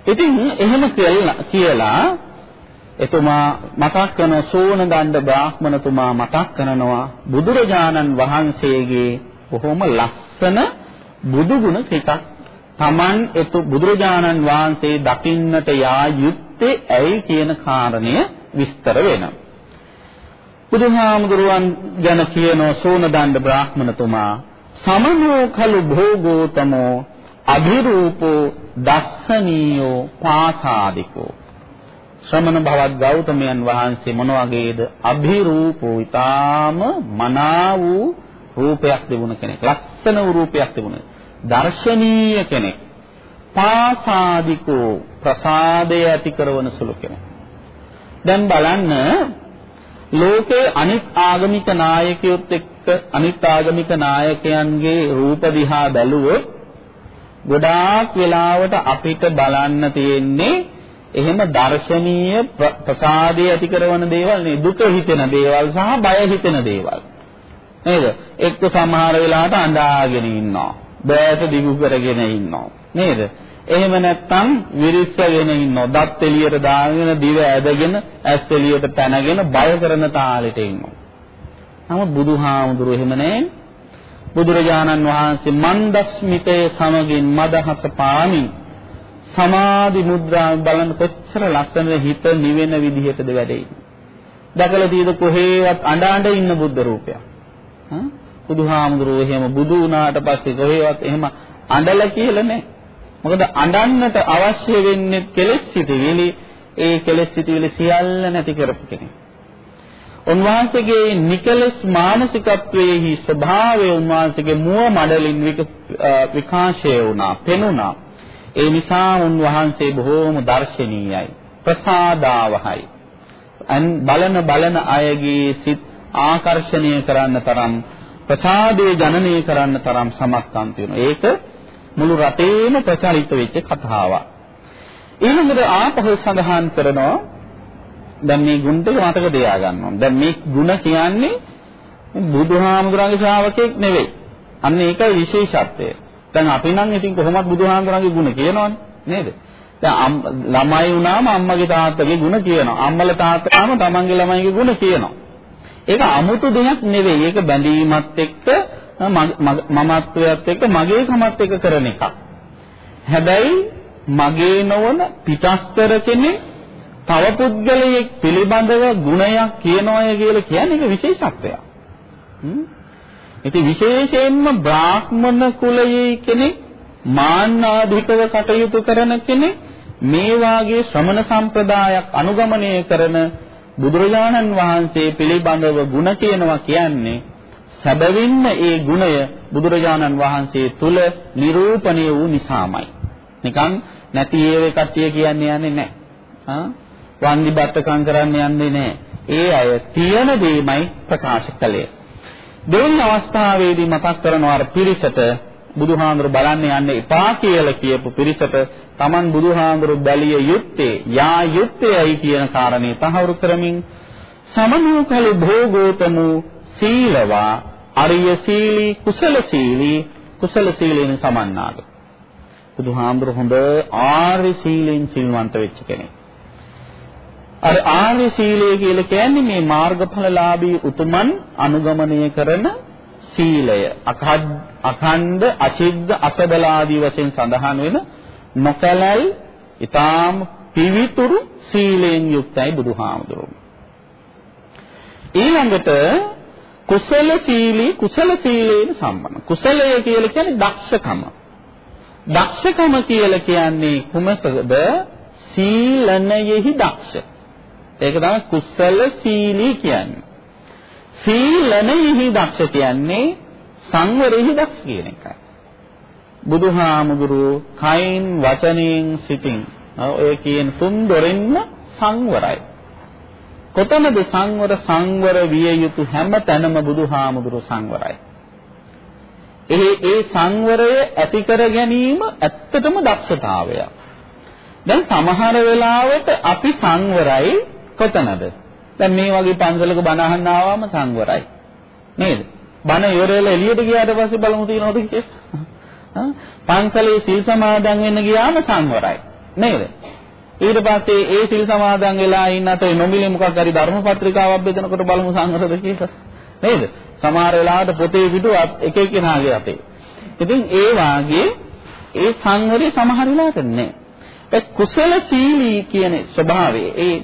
ඉතින් එහෙම කියලා එතුමා මතක් කරන සෝනදණ්ඩ බ්‍රාහ්මණතුමා මතක් කරනවා බුදුරජාණන් වහන්සේගේ බොහොම ලස්සන බුදු ගුණ ටිකක් Taman එතු බුදුරජාණන් වහන්සේ දකින්නට යා යුත්තේ ඇයි කියන කාරණය විස්තර වෙනවා. බුදුහාමුදුරුවන් ගැන කියන සෝනදණ්ඩ බ්‍රාහ්මණතුමා සමනෝ කලු භෝගෝතමෝ අභිරූපෝ දස්සනීයෝ පාසාදිකෝ. ශ්‍රමණ භවත් ගෞතමයන් වහන්සේ මොන වගේද? අභිරූපෝ ඊටාම මනා වූ රූපයක් තිබුණ කෙනෙක් ලස්සන වූ රූපයක් තිබුණ. දර්ශනීය කෙනෙක්. පාසාදිකෝ ප්‍රසාදය ඇති කරන සුළු කෙනෙක්. දැන් බලන්න ලෝකේ අනිත් ආගමික නායකයොත් එක්ක අනිත් ආගමික නායකයන්ගේ රූප දිහා බැලුවොත් ගොඩාක් වෙලාවට අපිට බලන්න තියෙන්නේ එහෙම දර්ශනීය ප්‍රසාදය ඇති කරන දේවල් නේ දුක හිතෙන දේවල් සහ බය හිතෙන දේවල්. නේද? එක්ක සමහර වෙලාවට අඬාගෙන ඉන්නවා. බෑත දිගු කරගෙන ඉන්නවා. නේද? එහෙම නැත්නම් විරිස්සගෙන ඉන්නවා. දත් එළියට දාගෙන දිව ඇදගෙන ඇස් එළියට පැනගෙන බය කරන තාලෙට ඉන්නවා. නමුත් බුදුහාමුදුරුවෝ එහෙම නැහැ බුදුරජාණන් වහන්සේ මන්දස්මිතයේ සමගින් මදහස පාමින් සමාධි මුද්‍රාව බලන කොච්චර ලස්සන හිත නිවෙන විදිහටද වැඩේ. දැකලා තියෙද කොහේවත් අඬ අඬ ඉන්න බුද්ධ රූපයක්. හා බුදුහාමුදුරුවෝ එහෙම බුදු වුණාට පස්සේ කොහේවත් එහෙම අඬලා කියලා නැහැ. මොකද අඬන්නට අවශ්‍ය වෙන්නේ කෙලෙස් සිටිවිලි ඒ කෙලෙස් සිටිවිලි සියල්ල නැති කරපු කෙනෙක්. උන්වහන්සේගේ නිකලස් මානසිකත්වයේහි ස්වභාවය උන්වහන්සේගේ මුව මඩලින් විකාශය වුණා, පෙනුණා. ඒ නිසා උන්වහන්සේ බොහෝම දර්ශනීයයි. ප්‍රසාදාවහයි. අන් බලන බලන අයගේ සිත් ආකර්ෂණය කරන්න තරම් ප්‍රසාදේ ජනනය කරන්න තරම් සමත්කම් තියෙනවා. ඒක මුළු රටේම ප්‍රචලිත වෙච්ච කතාවක්. ඊළඟට ආපහු සඳහන් කරනවා දැන් මේ ගුණ ටික මතක තියාගන්න ඕන. දැන් මේ ගුණ කියන්නේ බුදුහාමුදුරන්ගේ ශ්‍රාවකෙක් නෙවෙයි. අන්න ඒකයි විශේෂත්වය. දැන් අපි නම් ඉතින් කොහොමද බුදුහාමුදුරන්ගේ ගුණ කියනවනේ නේද? දැන් ළමයි වුණාම අම්මගේ තාත්තගේ ගුණ කියනවා. අම්මලා තාත්තාම තමන්ගේ ළමයිගේ ගුණ කියනවා. ඒක 아무තු දෙයක් නෙවෙයි. ඒක බැඳීමත් එක්ක මමත්වයත් එක්ක මගේ කමත් එක්ක කරන එකක්. හැබැයි මගේ නොවන පිටස්තර කෙනෙක් තව පුද්ගලයෙක් පිළිබඳව ගුණයක් කියනවාය කියලා කියන්නේ ඒක විශේෂත්වයක්. ඉතින් විශේෂයෙන්ම බ්‍රාහ්මණ කුලයේ කෙනෙක් මාන්නාධිකව කටයුතු කරන කෙනෙක් මේ වාගේ ශ්‍රමණ සම්ප්‍රදායක් අනුගමනය කරන බුදුරජාණන් වහන්සේ පිළිබඳව ಗುಣ කියනවා කියන්නේ සැබවින්ම ඒ ගුණය බුදුරජාණන් වහන්සේ තුල නිරූපණය වූ නිසාමයි. නිකන් නැති ඒවේ කට්ටිය කියන්නේ යන්නේ නැහැ. වන්දි බත්තකම් කරන්න යන්නේ නැහැ. ඒ අය තියෙන දෙයමයි ප්‍රකාශ කළේ. දෙවන අවස්ථාවේදී මතක් කරනවා අර පිරිසට බුදුහාඳුර බලන්න යන්න එපා කියලා කියපු පිරිසට Taman බුදුහාඳුර බැලිය යුත්තේ යා යුත්තේයි කියන කාරණේ තහවුරු කරමින් සමනෝකල භෝගෝතමු සීලවා අරිය සීලී කුසල සීලී කුසල සීලෙන් සමන්නාද බුදුහාඳුර හොඳ ආර්ය සීලෙන් සිල්වන්ත වෙච්ච කෙනෙක් අර ආර්ය සීලය කියලා කියන්නේ මේ මාර්ගඵලලාභී උතුමන් අනුගමනය කරන සීලය. අඛණ්ඩ අචිද්ද අසබලාදී වශයෙන් සඳහන් වෙන නොකලල් ඊටාම් පිවිතුරු සීලයෙන් යුක්තයි බුදුහාමුදුරුවෝ. ඊළඟට කුසල සීලී කුසල සීලයෙන් සම්බන්ධ. කුසලය කියලා කියන්නේ දක්ෂකම. දක්ෂකම කියලා කියන්නේ කුමකද? සීලනයෙහි දක්ෂ. ඒක තමයි කුසල සීලී කියන්නේ. සීලනෙහි දක්ෂ කියන්නේ සංවරෙහි දක්ෂ කියන එකයි. බුදුහාමුදුරුවෝ කයින් වචනයෙන් සිතින් ඔය කියන තුන් දොරින්ම සංවරයි. කොතනද සංවර සංවර විය යුතු හැම තැනම බුදුහාමුදුරුවෝ සංවරයි. ඒ ඒ සංවරය ඇති කර ගැනීම ඇත්තටම දක්ෂතාවයක්. දැන් සමහර වෙලාවට අපි සංවරයි කොතනද? දැන් මේ වගේ පන්සලක බණ අහන්න ආවම සංවරයි. නේද? බණ ඉවර වෙලා එළියට ගියාට පස්සේ බලමු තියනවද කියලා. පන්සලේ සිල් සමාදන් වෙන්න ගියාම සංවරයි. නේද? ඊට පස්සේ ඒ සිල් සමාදන් වෙලා ඉන්න අතරේ නොමිලේ මොකක් හරි ධර්ම පත්‍රිකාවක් බෙදනකොට බලමු සංවරද කියලා. නේද? සමහර වෙලාවට පොතේ පිටුවත් එක එක්කෙනාගේ අතේ. ඉතින් ඒ වාගේ ඒ සංවරය සමහර වෙලාවට නැහැ. ඒ කුසල සීලී කියන ස්වභාවය ඒ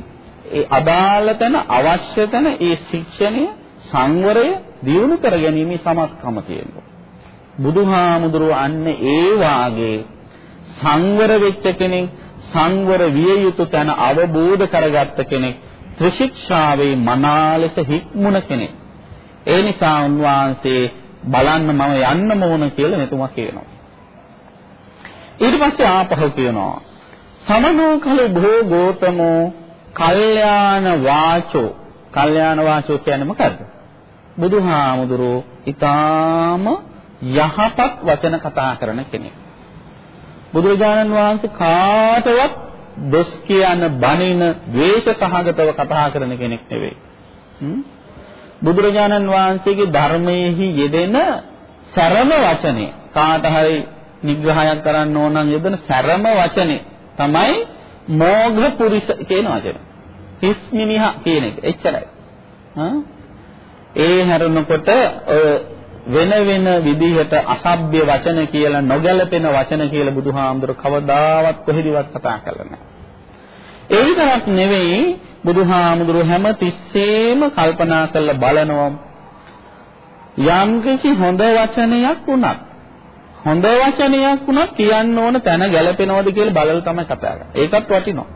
ඒ අදාළ තැන අවශ්‍ය තැන ඒ ශික්ෂණය සංවරය දියුණු කර ගැනීම සමත්කම තියෙනවා. බුදුහාමුදුරුව අන්න ඒ වාගේ සංවර වෙච්ච කෙනෙක් සංවර විය යුතු තැන අවබෝධ කරගත්ත කෙනෙක් ත්‍රිශික්ෂාවේ මනාලෙස හික්මුණ කෙනෙක්. ඒ නිසා උන්වහන්සේ බලන්න මම යන්නම ඕන කියලා මෙතුමා කියනවා. ඊට පස්සේ ආපහු කියනවා සමනෝ කල භෝ ගෝතමෝ කල්යාණ වාචෝ කල්යාණ වාචෝ කියන්නේ මොකද්ද? බුදුහාමුදුරෝ ඊටාම යහපත් වචන කතා කරන කෙනෙක්. බුදුරජාණන් වහන්සේ කාටවත් දොස් කියන බණින ද්වේෂ සහගතව කතා කරන කෙනෙක් නෙවෙයි. බුදුරජාණන් වහන්සේගේ ධර්මයේහි යෙදෙන සරම වචනේ කාට හරි නිග්‍රහයක් කරන්න ඕන නම් යෙදෙන සරම වචනේ තමයි මෝඝ පුරිස කියන වචනේ. හිස් මිනිහා කියන එක. එච්චරයි. ඒ හැරෙනකොට වෙන වෙන විදිහට අසභ්‍ය වචන කියලා නොගැලපෙන වචන කියලා බුදුහාමුදුර කවදාවත් කොහෙදිවත් කතා කරලා නැහැ. ඒ විතරක් නෙවෙයි බුදුහාමුදුරු හැම තිස්සෙම කල්පනා කරලා බලනවා යම්කිසි හොඳ වචනයක් වුණත් හොඳ වචනයක් වුණත් කියන්න ඕන තැන ගැලපෙනවද කියලා බලලා තමයි කතා කරන්නේ. ඒකත් වටිනවා.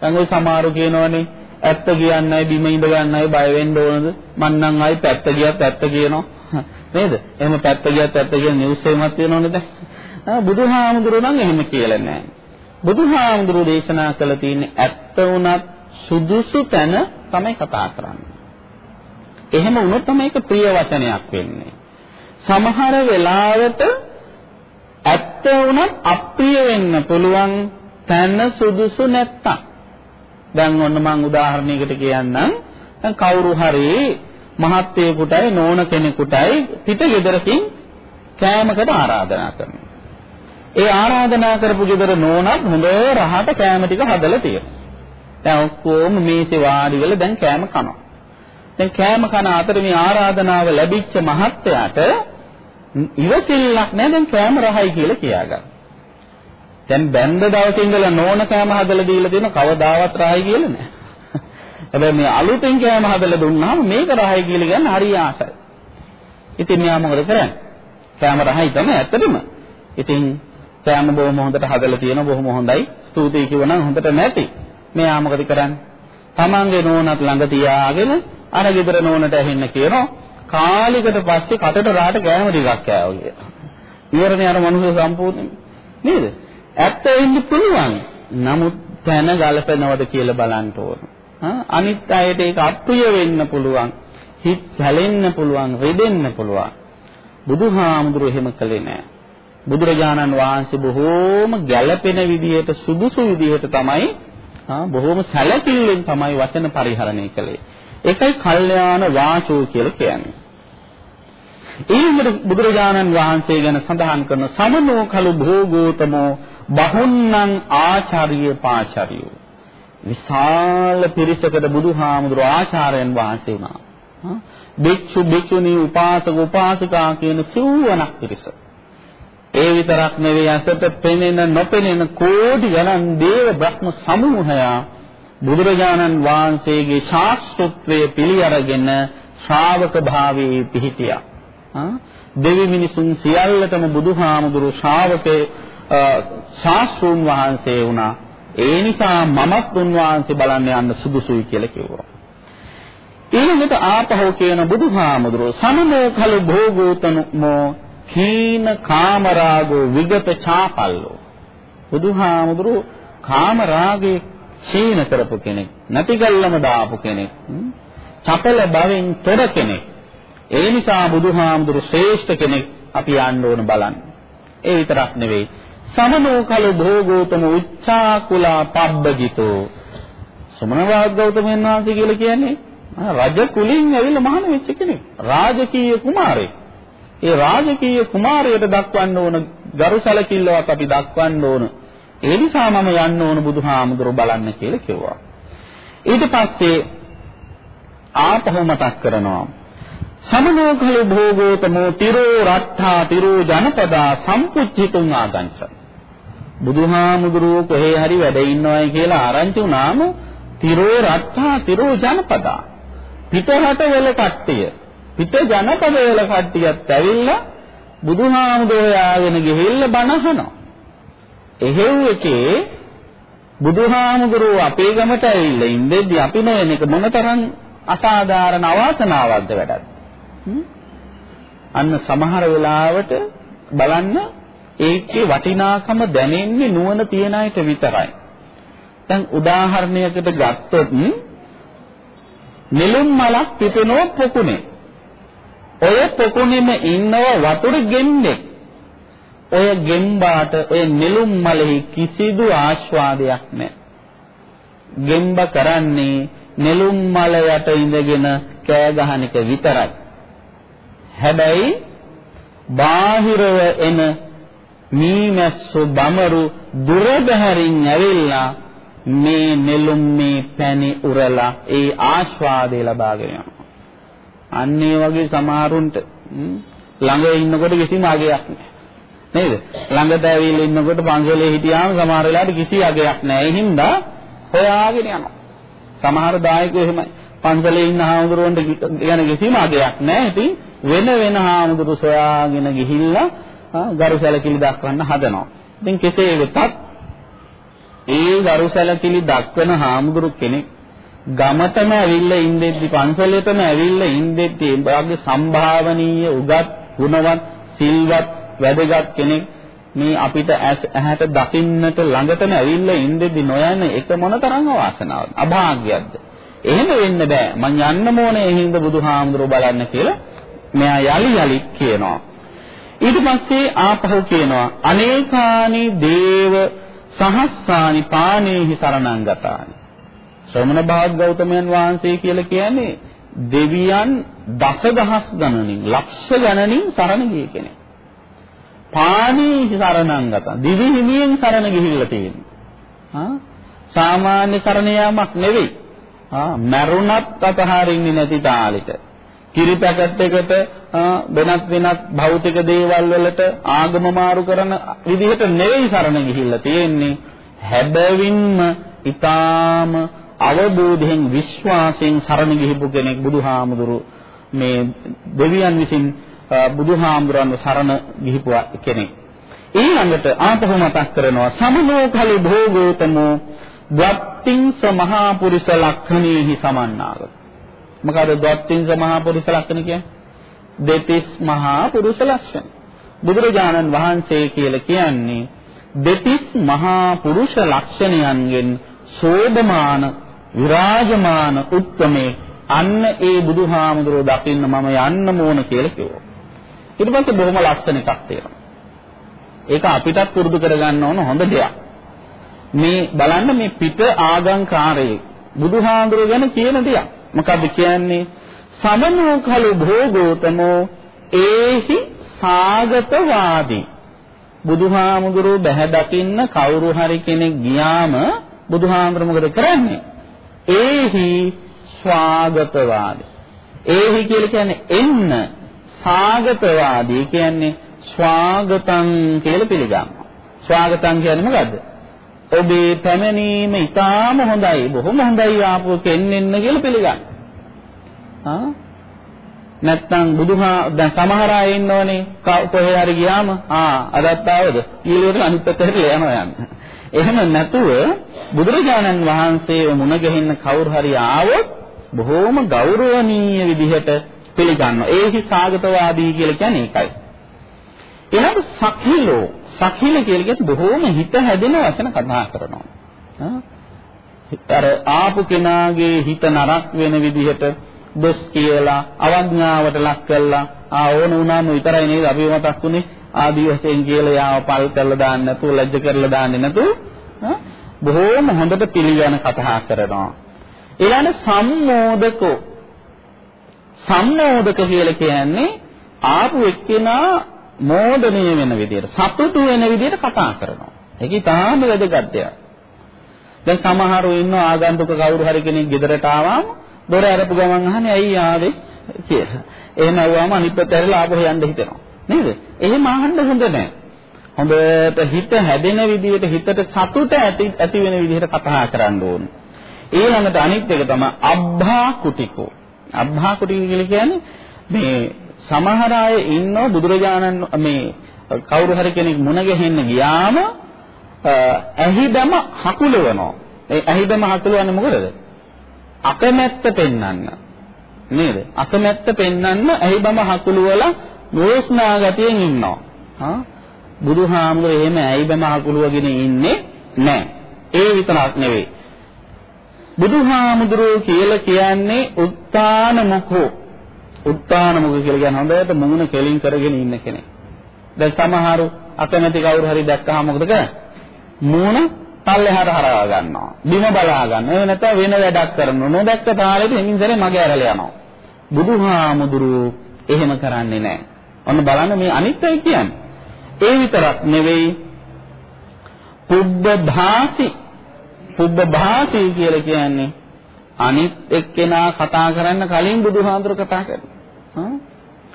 දැන් ওই සමහරු කියනවනේ ඇත්ත කියන්නයි බිම ඉඳ ගන්නයි බය වෙන්න ඕනද? මන්නම් ආයි පැත්ත ගියත් ඇත්ත කියනවා. නේද? එහෙම පැත්ත ගියත් ඇත්ත කියන නිවුස් එකමත් තියෙනවනේ දැන්. බුදුහාමුදුරුවෝ නම් එහෙම කියලා නැහැ. බුදුහාමුදුරුවෝ දේශනා කළ තියෙන්නේ ඇත්ත වුණත් සුදුසු තැන තමයි කතා කරන්නේ. එහෙම වුණොත් තමයි ඒක ප්‍රිය වචනයක් වෙන්නේ. සමහර වෙලාවට ඇත්ත වුණත් අප්‍රිය වෙන්න පුළුවන් තැන සුදුසු නැත්තම්. දැන් ඔන්න මම උදාහරණයකට කියන්නම්. දැන් කවුරු හරි මහත්යෙකුටයි නෝන කෙනෙකුටයි පිට ගෙදරකින් කෑමකට ආරාධනා කරනවා. ඒ ආරාධනා කරපු ගෙදර නෝනත් හොඳ රහට කෑම ටික හදලා තියෙනවා. දැන් ඔක්කොම මේසේ වාඩි වෙලා දැන් කෑම කනවා. දැන් කෑම කන අතර මේ ආරාධනාව ලැබිච්ච මහත්තයාට ඉවසිල්ලක් නැහැ දැන් කෑම රහයි කියලා කියාගන්න. දැන් බැන්ද දවසේ ඉඳලා නෝන කෑම හදලා දීලා තියෙන කවදාවත් රහයි කියලා නෑ. හැබැයි මේ අලුතෙන් කෑම හදලා දුන්නාම මේක රහයි කියලා කියන්න හරි ආසයි. ඉතින් මෙයා මොකද කරන්නේ? කෑම රහයි තමයි ඇත්තටම. ඉතින් කෑම බොහොම හොඳට හදලා තියෙනවා බොහොම හොඳයි. ස්තුතියි කිව්වනම් හොඳට නැති. මෙයා මොකද කරන්නේ? තමන්ගේ නෝනත් ළඟ තියාගෙන අර ගෙදර නෝනට ඇහෙන්න කියනවා. කාලෙකට පස්සේ කටට රාට කෑම ටිකක් කෑවා කියලා. ඉවරනේ අර මනුස්සය සම්පූර්ණයෙන්. නේද? ඇත්ත වෙන්න පුළුවන්. නමුත් තැන ගලපනවද කියලා බලන්න ඕන. අනිත් අයට ඒක අප්‍රිය වෙන්න පුළුවන්. හිත හැලෙන්න පුළුවන්, රෙදෙන්න පුළුවන්. බුදුහාමුදුරුවෝ එහෙම කළේ නෑ. බුදුරජාණන් වහන්සේ බොහෝම ගැළපෙන විදිහට සුදුසු විදිහට තමයි බොහෝම සැලකිල්ලෙන් තමයි වචන පරිහරණය කළේ. ඒකයි කල්යාණ වාචෝ කියලා කියන්නේ. ඊළඟට බුදුරජාණන් වහන්සේ ගැන සඳහන් කරන සමනෝ කලු භෝගෝතමෝ බහුන්නං ආචාර්ය පාචාරියෝ. විශාල පිරිසකට බුදුහාමුදුර ආචාර්යයන් වහන්සේ වුණා. භික්ෂු භික්ෂුණී උපාසක උපාසිකා කියන සිව්වනක් පිරිස. ඒ විතරක් නෙවෙයි අසත පෙනෙන නොපෙනෙන කෝටි ගණන් දේව බ්‍රහ්ම සමූහය බුදුරජාණන් වහන්සේගේ ශාස්ත්‍රත්වයේ පිළි අරගෙන ශ්‍රාවක භාවයේ පිහිටියා. දෙවි මිනිසුන් සියල්ලටම බුදුහාමුදුරු ශ්‍රාවකේ ශාස්ත්‍රූන් වහන්සේ වුණා. ඒ නිසා මමත් උන්වහන්සේ බලන්න යන්න සුදුසුයි කියලා කිව්වා. ඊළඟට ආපහු කියන බුදුහාමුදුරුවෝ සමනෝ කලු භෝගෝතනෝ කීන කාමරාගෝ විගත චාපල්ලෝ බුදුහාමුදුරුවෝ කාමරාගේ ක්ෂීණ කරපු කෙනෙක් නැතිගල්ලම දාපු කෙනෙක් චපල බවෙන් තොර කෙනෙක්. ඒ නිසා බුදුහාමුදුරු ශ්‍රේෂ්ඨ කෙනෙක් අපි යන්න ඕන බලන්න. ඒ විතරක් නෙවෙයි සමනෝ කලු භෝගෝතම උච්චාකුලා පබ්බජිතෝ සමනවාග් ගෞතමයන් වහන්සේ කියලා කියන්නේ රජ කුලින් ඇවිල්ලා මහාන වෙච්ච කෙනෙක්. රාජකීය කුමාරයෙක්. ඒ රාජකීය කුමාරයට දක්වන්න ඕන ගරුසලකිල්ලවත් අපි දක්වන්න ඕන. ඒ නිසා මම යන්න ඕන බුදුහාමුදුරුව බලන්න කියලා කිව්වා. ඊට පස්සේ ආපහු මතක් කරනවා. සමනෝ කල භෝගෝතමෝ තිරෝ රත්තා තිරෝ ජනපදා සම්පුච්චිතුං ආගංච. බුදුහාමුදුරුව කොහේ හරි වැඩ ඉන්නවයි කියලා ආරංචි වුණාම තිරෝ රත්තා තිරෝ ජනපදා පිටරට වෙල කට්ටිය පිට ජනපද වල කට්ටියත් ඇවිල්ලා බුදුහාමුදුරුවෝ යාගෙන ගිහිල්ලා බණ අහනවා. එහෙව් එකේ බුදුහාමුදුරුවෝ අපේ ගමට ඇවිල්ලා ඉඳෙද්දි අපි නොවන එක මොනතරම් අසාධාරණ අවාසනාවක්ද වැඩක්. අන්න සමහර වෙලාවට බලන්න ඒකේ වටිනාකම දැනෙන්නේ නුවණ තියන අයට විතරයි. දැන් උදාහරණයකට ගත්තොත් නෙළුම් මලක් පිපෙනව පොකුණේ. ඔය පොකුණෙම ඉන්නව වතුර ගෙන්නේ. ඔය ගෙම්බාට ඔය නෙළුම් මලෙහි කිසිදු ආස්වාදයක් නැහැ. ගෙම්බ කරන්නේ නෙළුම් මල යට ඉඳගෙන කෑ ගහන එක විතරයි. හැබැයි බාහිරව එන මීමැස්සු බමරු දුර බැහැරින් ඇවිල්ලා මේ නෙළුම් මේ පැණි උරලා ඒ ආස්වාදය ලබාගෙන යනවා. අන්න ඒ වගේ සමහරුන්ට ළඟ ඉන්නකොට කිසිම අගයක් නැහැ. නේද? ළඟට ඇවිල්ලා ඉන්නකොට පන්සලේ හිටියාම සමහර වෙලාවට කිසි අගයක් නැහැ. ඒ හින්දා හොයාගෙන යනවා. සමහර දායකයෝ එහෙමයි. පන්සලේ ඉන්න හාමුදුරුවන්ට ගැන කිසිම අගයක් නැහැ. ඉතින් වෙන වෙන හාමුදුරු සොයාගෙන ගිහිල්ලා ගරු සැලකිලි දක්වන්න හදනවා. ඉතින් කෙසේ වෙතත් ඒ ගරුසැලකිලි දක්වන හාමුදුරු කෙනෙක් ගමතම ඇවිල්ලා ඉඳෙද්දි පන්සලෙටම ඇවිල්ලා ඉඳෙද්දි එයාගේ සම්භාවනීය උගත් ගුණවත් සිල්වත් වැදගත් කෙනෙක් මේ අපිට ඇහැට දකින්නට ළඟටම ඇවිල්ලා ඉඳෙද්දි නොයන එක මොනතරම් අවාසනාවක්ද අභාග්‍යයක්ද? එහෙම වෙන්න බෑ. මං යන්න ඕනේ ඒ හින්දා බුදුහාමුදුරුවෝ බලන්න කියලා මෙයා යලි යලි කියනවා ඊට පස්සේ ආපහු කියනවා අනේකානි දේව සහස්සානි පානේහි සරණං ගතානි ශ්‍රමණ භාග ගෞතමයන් වහන්සේ කියලා කියන්නේ දෙවියන් දසදහස් ගණනින් ලක්ෂ ගණනින් සරණ ගිය කෙනෙක්. පානේහි සරණං ගතා. දිවි හිමියෙන් සරණ ගිහිල්ලා තියෙනවා. ආ සාමාන්‍ය සරණ යාමක් නෙවෙයි. ආ මරුණත් අතහරින්නේ නැති තාලෙට. කිරි පැකට් එකට වෙනත් වෙනත් භෞතික දේවල් වලට ආගම මාරු කරන විදිහට නෙවෙයි සරණ ගිහිල්ලා තියෙන්නේ. හැබැවින්ම ඊටාම අවබෝධයෙන් විශ්වාසයෙන් සරණ ගිහිපු කෙනෙක් බුදුහාමුදුරු මේ දෙවියන් විසින් බුදුහාමුදුරන්ව සරණ ගිහිපු කෙනෙක්. ඊළඟට ආපහු මතක් කරනවා සමනෝකලි භෝගෝතමෝ වත්තිංස මහා පුරිස ලක්ෂණේහි සමන්නාගත. මොකද දොත්තිංස මහා පුරුෂ ලක්ෂණ කියන්නේ? දෙතිස් මහා පුරුෂ ලක්ෂණ. බුදුරජාණන් වහන්සේ කියලා කියන්නේ දෙතිස් මහා පුරුෂ ලක්ෂණයන්ගෙන් සෝභමාන විරාජමාන උත්තමේ අන්න ඒ බුදුහාමුදුරුව දකින්න මම යන්න ඕන කියලා කිව්වා. ඊට පස්සේ බොහොම ලස්සන එකක් තියෙනවා. ඒක අපිටත් පුරුදු කරගන්න ඕන හොඳ දෙයක්. මේ බලන්න මේ පිට ආගම්කාරයේ බුදුහාඳුර ගැන කියන දෙයක්. මොකද්ද කියන්නේ? සමනෝ කලු භෝගෝතමෝ ඒහි සාගතවාදී. බුදුහාමුදුරුවෝ බැහැ දකින්න කවුරු හරි කෙනෙක් ගියාම බුදුහාමුදුරුවෝ මොකද කරන්නේ? ඒහි ස්වාගතවාදී. ඒහි කියලා කියන්නේ එන්න සාගතවාදී කියන්නේ ස්වාගතං කියලා පිළිගන්නවා. ස්වාගතං කියන්නේ මොකද්ද? ඔබේ පැමිණීම ඉතාම හොඳයි බොහොම හොඳයි ආපු කෙන්නෙන්න කියලා පිළිගන්න. ආ නැත්තම් බුදුහා දැන් සමහර අය ඉන්නෝනේ කොහේ හරි ගියාම ආ අදත් ආවද ඊළඟට අනිත් පැත්තට යනවා යන්න. එහෙම නැතුව බුදුරජාණන් වහන්සේව මුණ ගැහෙන්න කවුරු හරි ආවොත් බොහෝම ගෞරවනීය විදිහට පිළිගන්නවා. ඒහි සාගතවාදී කියලා කියන්නේ ඒකයි. ඊළඟ සකිලෝ සකිල කියලා කියන්නේ බොහෝම හිත හැදෙන වචන කතා කරනවා. අර ආපු කෙනාගේ හිත නරක වෙන විදිහට දොස් කියලා අවඥාවට ලක් කළා ආ ඕන වුණාම විතරයි නේද? අපි මතක් උනේ ආදී වශයෙන් කියලා යාව පල් කරලා දාන්න නැතුව ලැජ්ජ කරලා දාන්නේ නැතුව. බොහෝම හොඳට පිළිගන කතා කරනවා. ඊළඟ සම්මෝදකෝ. සම්මෝදක කියලා කියන්නේ ආපු එක්කෙනා මෝදණය වෙන විදිහට සතුටු වෙන විදිහට කතා කරනවා. ඒක ඊටාම වැදගත් දෙයක්. දැන් සමහරව ඉන්න ආගන්තුක කවුරු හරි කෙනෙක් ගෙදරට ආවම දොර අරපු ගමන් අහන්නේ ඇයි ආවේ කියලා. එහෙම ආවම අනිත් පැත්තට ඇරලා ආපහු යන්න හිතෙනවා. නේද? එහෙම අහන්න හොඳ නැහැ. හොඳට හිත හැදෙන විදිහට හිතට සතුට ඇති ඇති වෙන විදිහට කතා කරන්න ඕන. ඊළඟට අනිත් එක තමයි අබ්භා කුටිකෝ. අබ්භා කුටිකෝ කියලා කියන්නේ මේ සමහර අය ඉන්නව බුදුරජාණන් මේ කවුරු හරි කෙනෙක් මුණ ගැහෙන්න ගියාම ඇහිදම හකුලවනවා. ඒ ඇහිදම හකුලවන්නේ මොකටද? අකමැත්ත පෙන්වන්න. නේද? අකමැත්ත පෙන්වන්න ඇහිබම හකුලවලා නෝස්නා ගතියෙන් ඉන්නවා. හා බුදුහාමුදුරේ එහෙම ඇහිබම හකුලවගෙන ඉන්නේ නැහැ. ඒ විතරක් නෙවෙයි. බුදුහාමුදුරුවෝ කියලා කියන්නේ උත්තාන මුඛෝ උත්තාන මුඛ කියලා කියන හොඳට මුහුණ කෙලින් කරගෙන ඉන්න කෙනෙක්. දැන් සමහරු අකමැති කවුරු හරි දැක්කහම මොකද කරන්නේ? මුහුණ පල්ලෙහාට හරවා ගන්නවා. බිම බලා ගන්න. ඒ නැත්නම් වෙන වැඩක් කරනවා. නොදැක්ක තාලෙට එමින් සැරේ මගේ ඇරලා යනවා. බුදුහාමුදුරුවෝ එහෙම කරන්නේ නැහැ. ඔන්න බලන්න මේ අනිත්‍යය කියන්නේ. ඒ විතරක් නෙවෙයි පුබ්බ භාසි පුබ්බ භාසි කියලා කියන්නේ අනිත් එක්කෙනා කතා කරන්න කලින් බුදුහාඳුර කතා කරනවා.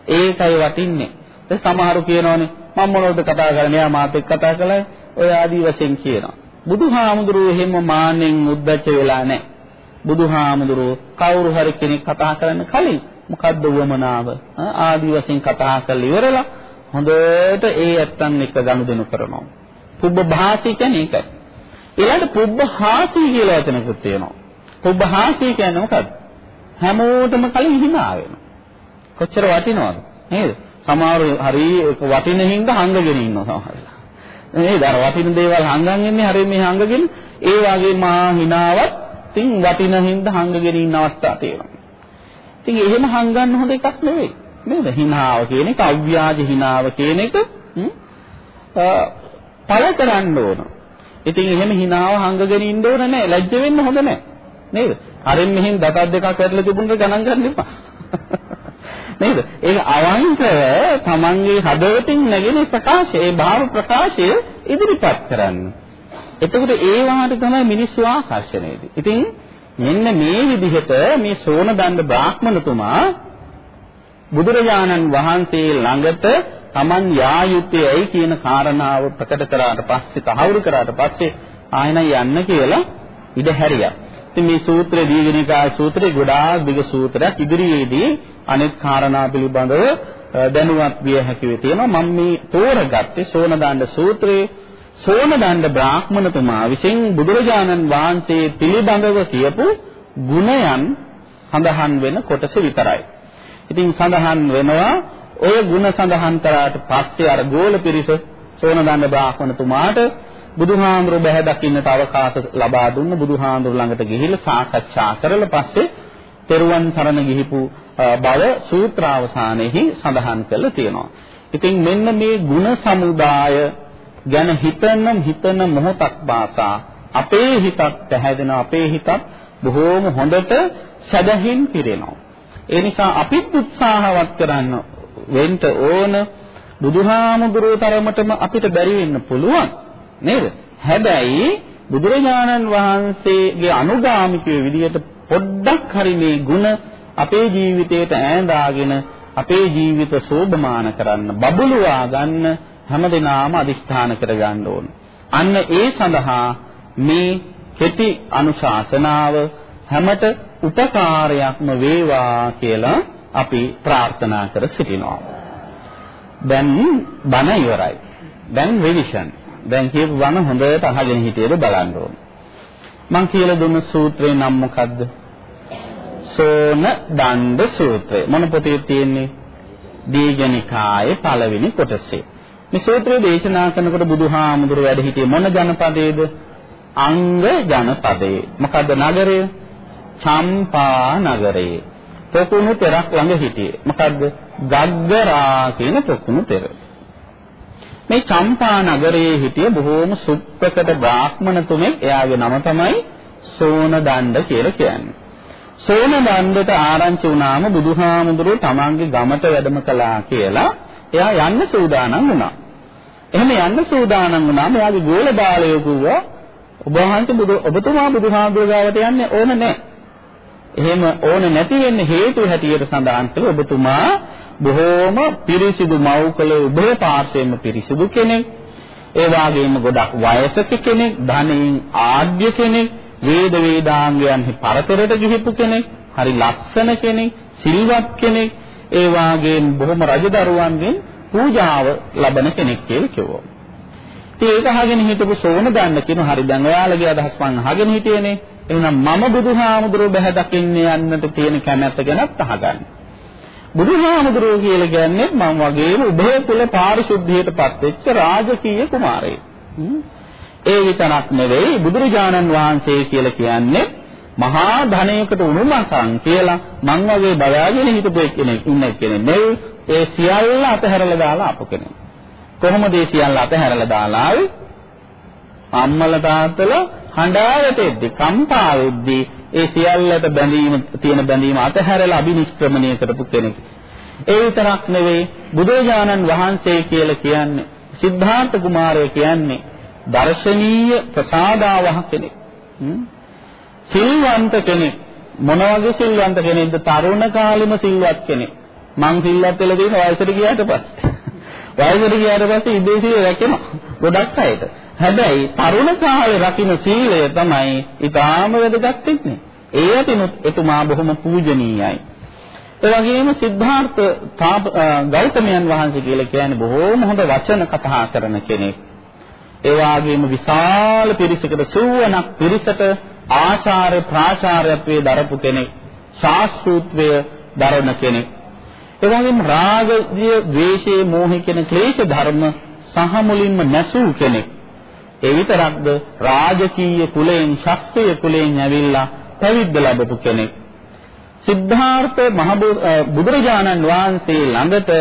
ඒකයි වටින්නේ. ඒ සමහරු කියනෝනේ මම මොනවද කතා කරන්නේ? යා මාත් එක්ක කතා කළා. ඔය ආදී වශයෙන් කියනවා. බුදුහාමුදුරුවෝ එහෙම මාන්නෙන් උද්දච්ච වෙලා නැහැ. බුදුහාමුදුරුවෝ කවුරු හරි කෙනෙක් කතා කරන්න කලින් මොකද්ද වමනාව? ආදී වශයෙන් කතා කරලා ඉවරලා හොඳට ඒ ඇත්තන් එක්ක ගනුදෙනු කරනවා. පුබ්බ භාසි කියන්නේ ඒකයි. ඊළඟට පුබ්බහාසී කියලා වචනකුත් තියෙනවා. පුබ්බහාසී කියන්නේ මොකද්ද? හැමෝටම කලින් hina වෙනවා. කොච්චර වටිනවද? නේද? සමහර හරි වටින හින්දා හංගගෙන ඉන්නවා සමහරලා. නේද? අර වටින දේවල් හංගන් ඉන්නේ හරි මේ හංගගෙන ඒ වගේ මහා hinaවත් ඉතින් වටින හින්දා හංගගෙන ඉන්න අවස්ථා තියෙනවා. ඉතින් එහෙම හංගන්න හොඳ එකක් නෙවෙයි. නේද? hinaව කියන එක අව්‍යාජ hinaව කියන එක පළ කරන්න ඕන. ඉතින් එහෙම hinaව හංගගෙන ඉන්න ඕන නැහැ. ලැජ්ජ වෙන්න හොඳ නැහැ. නේද? අරින් මෙහෙන් දතක් දෙකක් ඇදලා තිබුණට ගණන් ගන්න එපා. නේද? ඒක අවංකව තමන්ගේ හදවතින් නැගෙන ප්‍රකාශය, ඒ භාව ප්‍රකාශය ඉදිරිපත් කරන්න. එතකොට ඒ වාට තමයි මිනිස්සු ආකර්ෂණයේදී. ඉතින් මෙන්න මේ විදිහට මේ සෝන දණ්ඩ බ්‍රාහ්මණතුමා බුදුරජාණන් වහන්සේ ළඟට Taman යා යුත්තේ ඇයි කියන කාරණාව ප්‍රකට කරාට පස්සේ තහවුරු කරාට පස්සේ ආයෙන යන්න කියලා ඉඩ හැරියා. ඉතින් මේ සූත්‍රය දීඝනිකාය සූත්‍රය ගොඩාක් දිග සූත්‍රයක් ඉදිරියේදී අනෙක් කාරණා පිළිබඳව දැනුවත් විය හැකි වේ තියෙනවා. මම මේ තෝරගත්තේ සෝනදණ්ඩ සූත්‍රයේ සෝනදණ්ඩ බ්‍රාහ්මණතුමා විසින් බුදුරජාණන් වහන්සේ පිළිබඳව කියපු ගුණයන් සඳහන් වෙන කොටස විතරයි. ඉතින් සඳහන් වෙනවා ඔය ಗುಣ සඳහන් කරාට පස්සේ අර ගෝල පිරිස සෝනදන්න බ්‍රාහ්මණතුමාට බුදුහාඳුර බැහැ දකින්නට අවකාශ ලබා දුන්න බුදුහාඳුර ළඟට ගිහිල්ලා සාකච්ඡා කරලා පස්සේ තෙරුවන් සරණ ගිහිපු බව සූත්‍රාවසානයේහි සඳහන් කරලා තියෙනවා. ඉතින් මෙන්න මේ ಗುಣ සමුදාය ගැන හිතන හිතන මොහොතක් වාසා අපේ හිතත් පැහැදෙන අපේ හිතත් බොහෝම හොඳට සැදහින් පිරෙනවා. ඒ නිසා අපිත් උත්සාහවත් කරන්න වෙන්න ඕන බුදුහාමුදුරුවෝ තරමටම අපිට බැරි වෙන්න පුළුවන් නේද? හැබැයි බුදුරජාණන් වහන්සේගේ අනුගාමිකයෝ විදියට පොඩ්ඩක් හරි මේ ಗುಣ අපේ ජීවිතයට ඈඳාගෙන අපේ ජීවිත සෝභමාන කරන්න බබළුවා ගන්න හැමදෙනාම අදිස්ථාන කරගන්න ඕන. අන්න ඒ සඳහා මේ කෙටි අනුශාසනාව හැමත උපකාරයක්ම වේවා කියලා අපි ප්‍රාර්ථනා කර සිටිනවා. දැන් බණ ඉවරයි. දැන් රිවිෂන්. දැන් කියපු බණ හොඳට අහගෙන හිටියද බලන්න ඕනේ. මම කියලා දුන්න සූත්‍රේ නම මොකද්ද? සෝන දණ්ඩ සූත්‍රය. මොන පොතේ තියෙන්නේ? දීඝනිකායේ පළවෙනි කොටසේ. මේ සූත්‍රය දේශනා කරනකොට බුදුහාමුදුරුවෝ වැඩ සිටියේ මොන ජනපදයේද? අංග ජනපදයේ. මොකද්ද නගරය? චම්පා නගරයේ. පොකුණු තෙරක් ළඟ හිටියේ. මොකද්ද? ගග්ගරා කියන පොකුණු තෙර. මේ චම්පා නගරයේ හිටිය බොහෝම සුප්‍රකට බ්‍රාහ්මණ තුමෙක් එයාගේ නම තමයි සෝන දණ්ඩ කියලා කියන්නේ. සෝන දණ්ඩට ආරංචි වුණාම බුදුහාමුදුරුවෝ තමන්ගේ ගමට වැඩම කළා කියලා එයා යන්න සූදානම් වුණා. එහෙම යන්න සූදානම් වුණාම එයාගේ ගෝල බාලයෝ කිව්වා ඔබ වහන්සේ බුදු ඔබතුමා බුදුහාමුදුරුවෝ ගාවට යන්නේ ඕන නැහැ. එහෙම ඕන නැති වෙන්න හේතු හැටියට සඳහන් කළේ ඔබතුමා බොහෝම පිරිසිදු මව්කල උභය පාර්ශ්වයෙන්ම පිරිසිදු කෙනෙක්. ඒ වගේම ගොඩක් වයසක කෙනෙක්, ධනෙන් ආඩ්‍ය කෙනෙක්, වේද වේදාංගයන්හි පරතරයට ගිහිපු කෙනෙක්, හරි ලස්සන කෙනෙක්, සිල්වත් කෙනෙක්, ඒ වගේම බොහොම රජදරුවන්ගෙන් පූජාව ලබන කෙනෙක් කියලා කිව්වා. ඉතින් ඒක අහගෙන හිටපු සෝන දන්න කියන හරි දැන් ඔයාලගේ අදහස් මං අහගෙන හිටියේනේ. එහෙනම් මම බුදුහාමුදුරුවෝ බහැ දකින්න යන්නට තියෙන කැමැත්ත ගැනත් අහගන්න. බුදුහාමුදුරුවෝ කියලා කියන්නේ මම වගේම උභය කුල පාරිශුද්ධියටපත් වෙච්ච රාජකීය කුමාරයෙක්. ඒ විතරක් නෙවෙයි බුදුරජාණන් වහන්සේ කියලා කියන්නේ මහා ධනයකට උණුමකම් කියලා මං වගේ බයාගෙන හිටපු කෙනෙක් ඉන්න කෙනෙක් නෙවෙයි ඒ සියල්ල අතහැරලා දාලා ආපු කෙනෙක්. කොහොමද ඒ සියල්ල අතහැරලා දාලා ආවේ? අම්මල තාත්තලා හඬාවට එද්දි කම්පා වෙද්දී ඒ සියල්ලට බැඳීම තියෙන බැඳීම අතහැරලා අභිනිෂ්ක්‍රමණය කරපු කෙනෙක්. ඒ විතරක් නෙවෙයි බුදුරජාණන් වහන්සේ කියලා කියන්නේ සිද්ධාර්ථ කුමාරය කියන්නේ දර්ශනීය ප්‍රසාදාවහ කෙනෙක්. සිල්වන්ත කෙනෙක්. මොන වගේ සිල්වන්ත කෙනෙක්ද? තරුණ කාලෙම සිල්වත් කෙනෙක්. මං සිල්වත් වෙලා තියෙන වයසට ගියාට පස්සේ. වයසට ගියාට පස්සේ ඉබේ රැකෙනවා. ගොඩක් අයට. හැබැයි තරුණ කාලේ රකින්න සීලය තමයි ඊටාම වැදගත් වෙන්නේ. ඒ ඇතිනුත් එතුමා බොහොම පූජනීයයි. ඒ වගේම සිද්ධාර්ථ ගෞතමයන් වහන්සේ කියලා කියන්නේ බොහොම හොඳ වචන කතා කරන කෙනෙක්. ඒ වගේම විශාල පිරිසකට සූවනක් පිරිසට ආචාර්ය ප්‍රාචාර්යත්වයේ දරපු කෙනෙක්. ශාස්ත්‍රූත්වය දරන කෙනෙක්. ඒ වගේම රාගය, ද්වේෂය, මෝහය කියන ක්ලේශ ධර්ම සහ මුලින්ම නැසූ කෙනෙක්. ඒ විතරක්ද රාජකීය කුලයෙන් ශාස්ත්‍රීය කුලයෙන් ඇවිල්ලා පැවිද්ද ලැබපු කෙනෙක්. සිද්ධාර්ථ මහ බුදුරජාණන් වහන්සේ ළඟට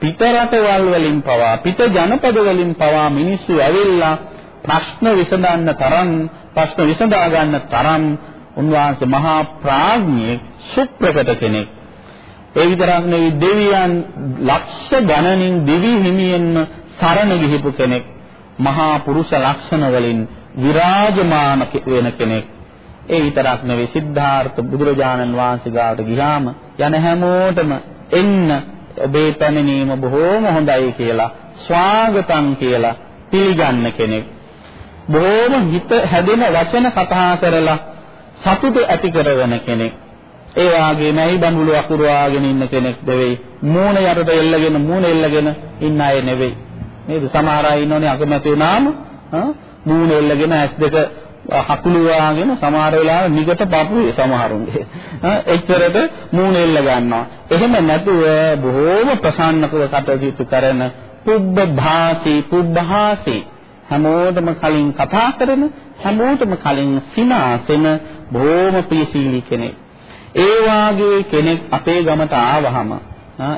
පිට රටවල් වලින් පවා පිට ජනපද වලින් පවා මිනිස්සු ඇවිල්ලා ප්‍රශ්න විසඳන්න තරම් ප්‍රශ්න විසඳා ගන්න තරම් උන්වහන්සේ මහා ප්‍රඥෙක් සුප්‍රකට කෙනෙක්. ඒ විතරක් නෙවෙයි දෙවියන් ලක්ෂ ගණනින් දෙවි හිමියෙන්ම සරණ ගිහිපු කෙනෙක්. මහා පුරුෂ ලක්ෂණ වලින් විරාජමාන වෙන කෙනෙක්. ඒ විතරක් නෙවෙයි සිද්ධාර්ථ බුදුරජාණන් වහන්සේ ගාවට ගියාම යන හැමෝටම එන්න ඔබේ පැමිණීම බොහෝම හොඳයි කියලා ස්වාගතම් කියලා පිළිගන්න කෙනෙක්. බොහෝම හිත හැදෙන වචන කතා කරලා සතුට ඇති කරන කෙනෙක්. ඒ වාගේම ඇයි බඳුළු අකුරවාගෙන ඉන්න කෙනෙක් නෙවෙයි. මූණ යටට එල්ලගෙන මූණ එල්ලගෙන ඉන්න අය නෙවෙයි. නේද? සමහර අය ඉන්නෝනේ අකමැති වුණාම මූණ එල්ලගෙන ඇස් දෙක හකුළු වාගෙන සමහර වෙලාවට නිකට පපුවේ සමහරුන්ගේ. එච්චරට මූණ එල්ල ගන්නවා. එහෙම නැතුව බොහෝම ප්‍රසන්නකව කටයුතු කරන පුබ්බ භාසී පුබ්බහාසී හැමෝටම කලින් කතා කරන හැමෝටම කලින් සිනාසෙන බොහෝම ප්‍රියශීලී කෙනෙක්. ඒ වාගේ කෙනෙක් අපේ ගමට ආවහම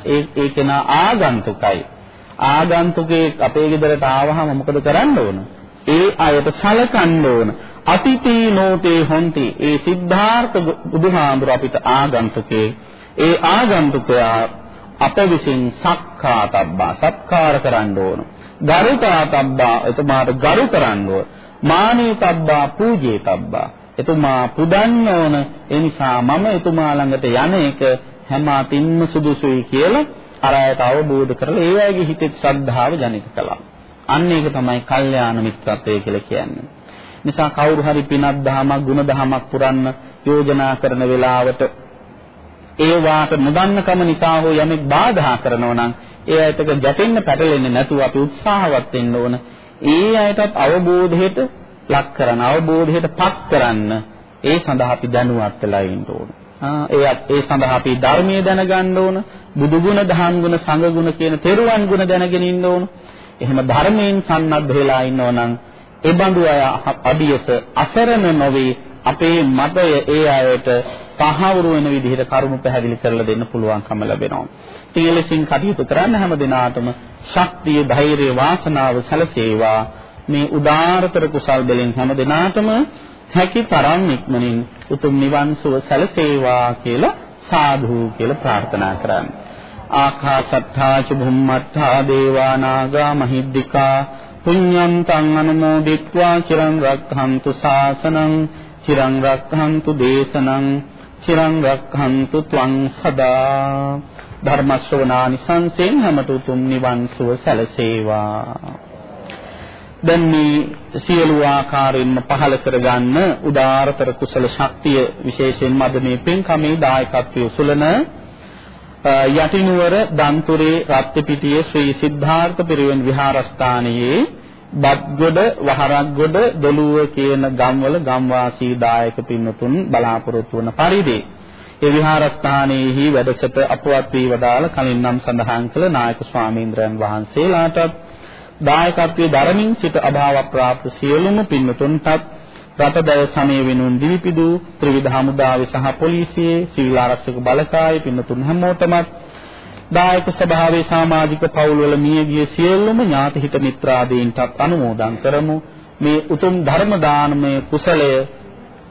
ඒ ඒ කෙනා ආගන්තුකයි. ආගන්තුකෙක් අපේ ගෙදරට ආවහම මොකද කරන්න ඕන? ඒ අයට සලකන්න ඕන. අතිතී නෝතේ හොಂತಿ. ඒ සිද්ධාර්ථ බුදුහාඳුර අපිට ආගන්තුකේ. ඒ ආගන්තුකයා අප විසින් සක්කාතබ්බා සත්කාර කරන්න ඕන. ගරුතාතබ්බා එතුමාට ගරු කරන්න ඕන. මානීතබ්බා පූජේතබ්බා එතුමා පුදන්න ඕන ඒ නිසා මම එතුමා ළඟට යන එක හැම අතින්ම සුදුසුයි කියලා අර අයට අවබෝධ කරලා ඒ අයගේ හිතේ ශ්‍රද්ධාව ජනිත කළා. අන්න ඒක තමයි කල්යාණ මිත්‍රත්වය කියලා කියන්නේ. නිසා කවුරු හරි පිනක් දහමක් ගුණ දහමක් පුරන්න යෝජනා කරන වෙලාවට ඒ වාට නොදන්නකම නිසා හෝ යමෙක් බාධා කරනවා නම් ඒ අයට ගැටෙන්න පැටලෙන්නේ නැතුව අපි උත්සාහවත් වෙන්න ඕන. ඒ අයටත් අවබෝධයට ලක් කරන අවබෝධයට පත් කරන්න ඒ සඳහා අපි දැනුවත් වෙලා ඉන්න ඕන. ඒ ඒ සඳහා අපි ධර්මයේ දැනගන්න ඕන. බුදු ගුණ, දහම් ගුණ, සංඝ ගුණ කියන තෙරුවන් ගුණ දැනගෙන ඉන්න ඕන. එහෙම ධර්මයෙන් සන්නද්ධ වෙලා ඉන්නවා නම් ඒ බඳු අය අභියස අසරණ නොවේ අපේ මතය ඒ අයට පහවුරු වෙන විදිහට කරුණු පැහැදිලි කරලා දෙන්න පුළුවන්කම ලැබෙනවා. ඉතින් එලෙසින් කටයුතු කරන්න හැම දිනාටම ශක්තිය, ධෛර්යය, වාසනාව සැලසේවා. මේ උදාාරතර කුසල් දෙලෙන් හැම දිනාටම හැකි තරම් ඉක්මනින් උතුම් නිවන් සුව සැලසේවා කියලා සාදු කියලා ප්‍රාර්ථනා කරන්නේ. ආකාසත්තා ච භුම්මත්තා දේවා නාග මහිද්దికා පුඤ්ඤං තං අනුමෝදිත්වා චිරං රක්ඛන්තු ශාසනං චිරං රක්ඛන්තු දේශනං චිරං රක්ඛන්තු ත්වං සදා. ධර්ම ශ්‍රවණානි සංසෙන් හැමත උතුම් නිවන් සුව සැලසේවා. දැන් මේ සියලු ආකාරයෙන්ම පහල කරගන්න උදාාරතර කුසල ශක්තිය විශේෂයෙන්ම අද මේ පින්කමේ දායකත්වයේ උසුලන යටිනුවර දන්තුරේ රත්පිටියේ ශ්‍රී සිද්ධාර්ථ පිරිවෙන් විහාරස්ථානයේ බත්ගොඩ වහරක්ගොඩ දොළුව කියන ගම්වල ගම්වාසී දායක පින්වතුන් බලාපොරොත්තු වන පරිදි ඒ විහාරස්ථානයේහි වැඩසට අපවත් වී වදාළ කලින් නම් සඳහන් කළ නායක ස්වාමීන්ද්‍රයන් වහන්සේලාටත් දායකත්වයේ දරමින් සිට අභාව ප්‍රාප්ත සියලුම පින්වතුන්ටත් රටදය සමය වෙනුන් දිවිපිදු ත්‍රිවිධ හමුදාවේ සහ පොලිසියේ සිවිල් ආරක්ෂක බලකාය පින්වතුන් හැමෝටමත් දායක සභාවේ සමාජික පවුල්වල මියගිය සියලුම ඥාති හිත මිත්‍රාදීන්ටත් අනුමෝදන් කරමු මේ උතුම් ධර්ම දානමය කුසලය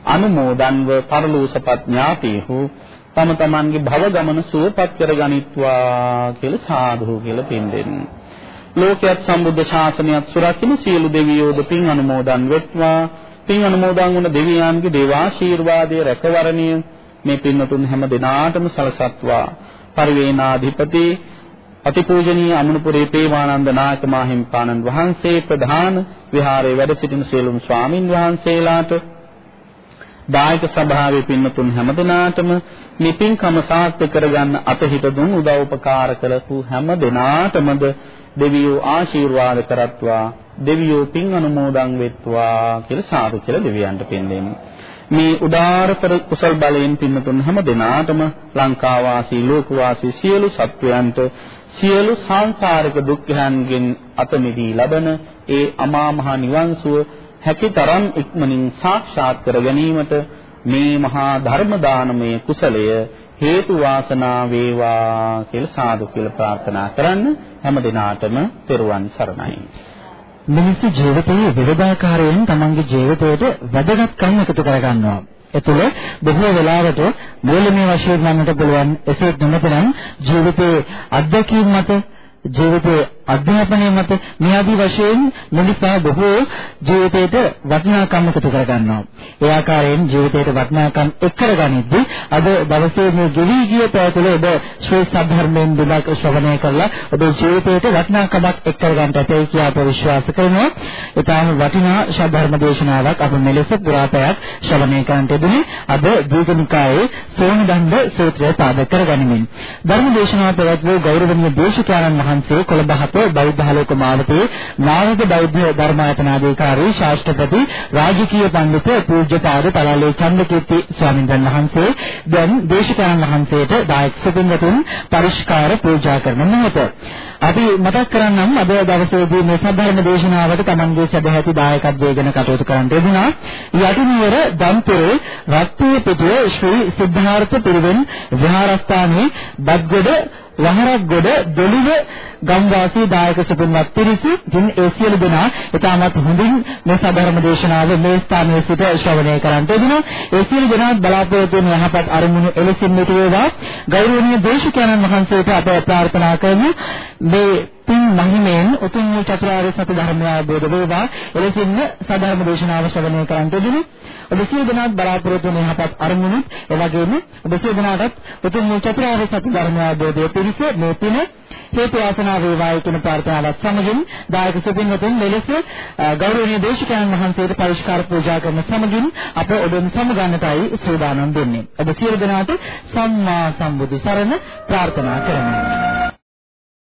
අනුමෝදන්ව පරලෝසපත් ඥාතීහු තම තමන්ගේ භව ගමන සුවපත් කරගනිත්වා කියලා සාදු කියලා පින් දෙන්න. ලෝකයක් සම්බුද්ධ ශාසනයත් සුරකින්න සියලු දෙවියෝද පින් අනුමෝදන් වෙත්වා. පින් අනුමෝදන් වුණ දෙවියන්ගේ දේවාශීර්වාදයේ රැකවරණය මේ පින්වතුන් හැම දිනාටම සලසත්වා. පරිවේනාධිපති අතිපූජනීය අමනුපුරේ පේවානන්ද නායක මාහිමිපාණන් වහන්සේ ප්‍රධාන විහාරයේ වැඩ සිටින සියලුම ස්වාමින් වහන්සේලාට දායක සභාවේ පින්නතුන් හැමදෙනාටම මේ පින්කම සාර්ථක කරගන්න අතහිත දුන් උදව් උපකාර කරපු හැම දෙනාටමද දෙවියෝ ආශිර්වාද කරත්වා දෙවියෝ පින් අනුමෝදන් වෙත්වා කියලා සාදු කියලා දෙවියන්ට පින් දෙන්නේ මේ උදාාරතර කුසල් බලයෙන් පින්නතුන් හැම දෙනාටම ලංකා වාසී ලෝක වාසී සියලු සත්වයන්ට සියලු සංසාරික දුක්ඛයන්ගෙන් අත මිදී ලබන ඒ අමා මහ නිවන් සුව හැකිතරම් ඉක්මනින් සාක්ෂාත් කර ගැනීමට මේ මහා ධර්ම දානමය කුසලය හේතු වාසනා වේවා කියලා සාදු කියලා ප්‍රාර්ථනා කරන්න හැම දිනාටම තෙරුවන් සරණයි මිනිස්සු ජීවිතයේ විවිධාකාරයෙන් තමන්ගේ ජීවිතයට වැදගත්කම් එකතු කරගන්නවා. එතුළ බොහෝ වෙලාවට මූලික වශයෙන් වන්නට පුළුවන් එසේ නොමැතිනම් ජීවිතයේ අත්දැකීම් මත ජීවිතයේ අධ්‍යාපනය මත මේ ආදී වශයෙන් මිනිසා බොහෝ ජීවිතයට වටිනාකම් එකතු කර ගන්නවා. ඒ ආකාරයෙන් ජීවිතයට වටිනාකම් එක් කරගනිද්දී අද දවසේ මේ ගෙවි ගිය පැය ඔබ ශ්‍රී සද්ධර්මයෙන් දුලක් ශ්‍රවණය කළා. ඔබ ජීවිතයට වටිනාකමක් එක් කරගන්නට ඇතයි කියලා අප විශ්වාස කරනවා. ඊටාම වටිනා ශාධර්ම දේශනාවක් අප මෙලෙස පුරාපෑයක් ශ්‍රවණය කරන්නට යෙදුනේ. අද දීඝනිකායේ සෝනදණ්ඩ සූත්‍රය පාදක කරගනිමින් ධර්ම දේශනාව පැවැත්වූ ගෞරවනීය දේශකයන්න් වහන්සේ කොළඹ අප බෞද්ධ ආලෝක මාවතේ නායක බෞද්ධ ධර්මායතනාධිකාරී ශාස්ත්‍රපති රාජකීය පඬිතුක පූජ්‍යපාද පළාලේ චන්දකීර්ති ස්වාමීන් වහන්සේ දැන් දේශකයන් වහන්සේට දායක සුපින්වතුන් පරිස්කාර පූජා කරන මොහොත අපි මතක් කරන්නම් අද දවසේදී මේ සම්බන්ධ දේශනාවට Tamanගේ සදැහැති දායකත්වයේ ගැන කටයුතු කරන්න ලැබුණා. යටිනුවර දම්පුරේ රත්නයේ පිටිය ශ්‍රී සිද්ධාර්ථ පිරිවෙන් විහාරස්ථානයේ බද්ගොඩ වහරක් ගොඩ දොළුව ගම්වාසී දායක සුපින්වත් පිරිස ඉතින් ඒ සියලු දෙනා ඊටමත් හොඳින් මේ සාධර්ම දේශනාව මේ ස්ථානයේ සිට ශ්‍රවණය කරන්ට දෙනවා ඒ සියලු දෙනා බලාපොරොත්තු වෙන යහපත් අරමුණු එලෙසින් මෙතු වේවා. ගෞරවනීය දේශකයන්න් වහන්සේට අප ප්‍රාර්ථනා කරමු. මේ පින් මහිමෙන් උතුම් වූ චතුරාර්ය සත්‍ය ධර්මය අවබෝධ වේවා එලෙසින්ම සාධර්ම දේශනාව ශ්‍රවණය කරන්ට දෙනවා ඔබ සියලු දෙනාත් බලාපොරොත්තු වෙන යහපත් අරමුණු එවැගේම ඔබ සියලු දෙනාටත් උතුම් වූ චතුරාර්ය සත්‍ය ධර්මය අවබෝධය පිණිස මේ පින හේතු වාසනා වේවායි කියන ප්‍රාර්ථනාවත් සමගින් දායක සුපින්වතුන් මෙලෙස ගෞරවනීය දේශකයන් වහන්සේට පරිස්කාර පූජා කරන සමගින් අප ඔබෙන් සමගන්නටයි සූදානම් වෙන්නේ. ඔබ සියලු දෙනාට සම්මා සම්බුදු සරණ ප්‍රාර්ථනා කරමි.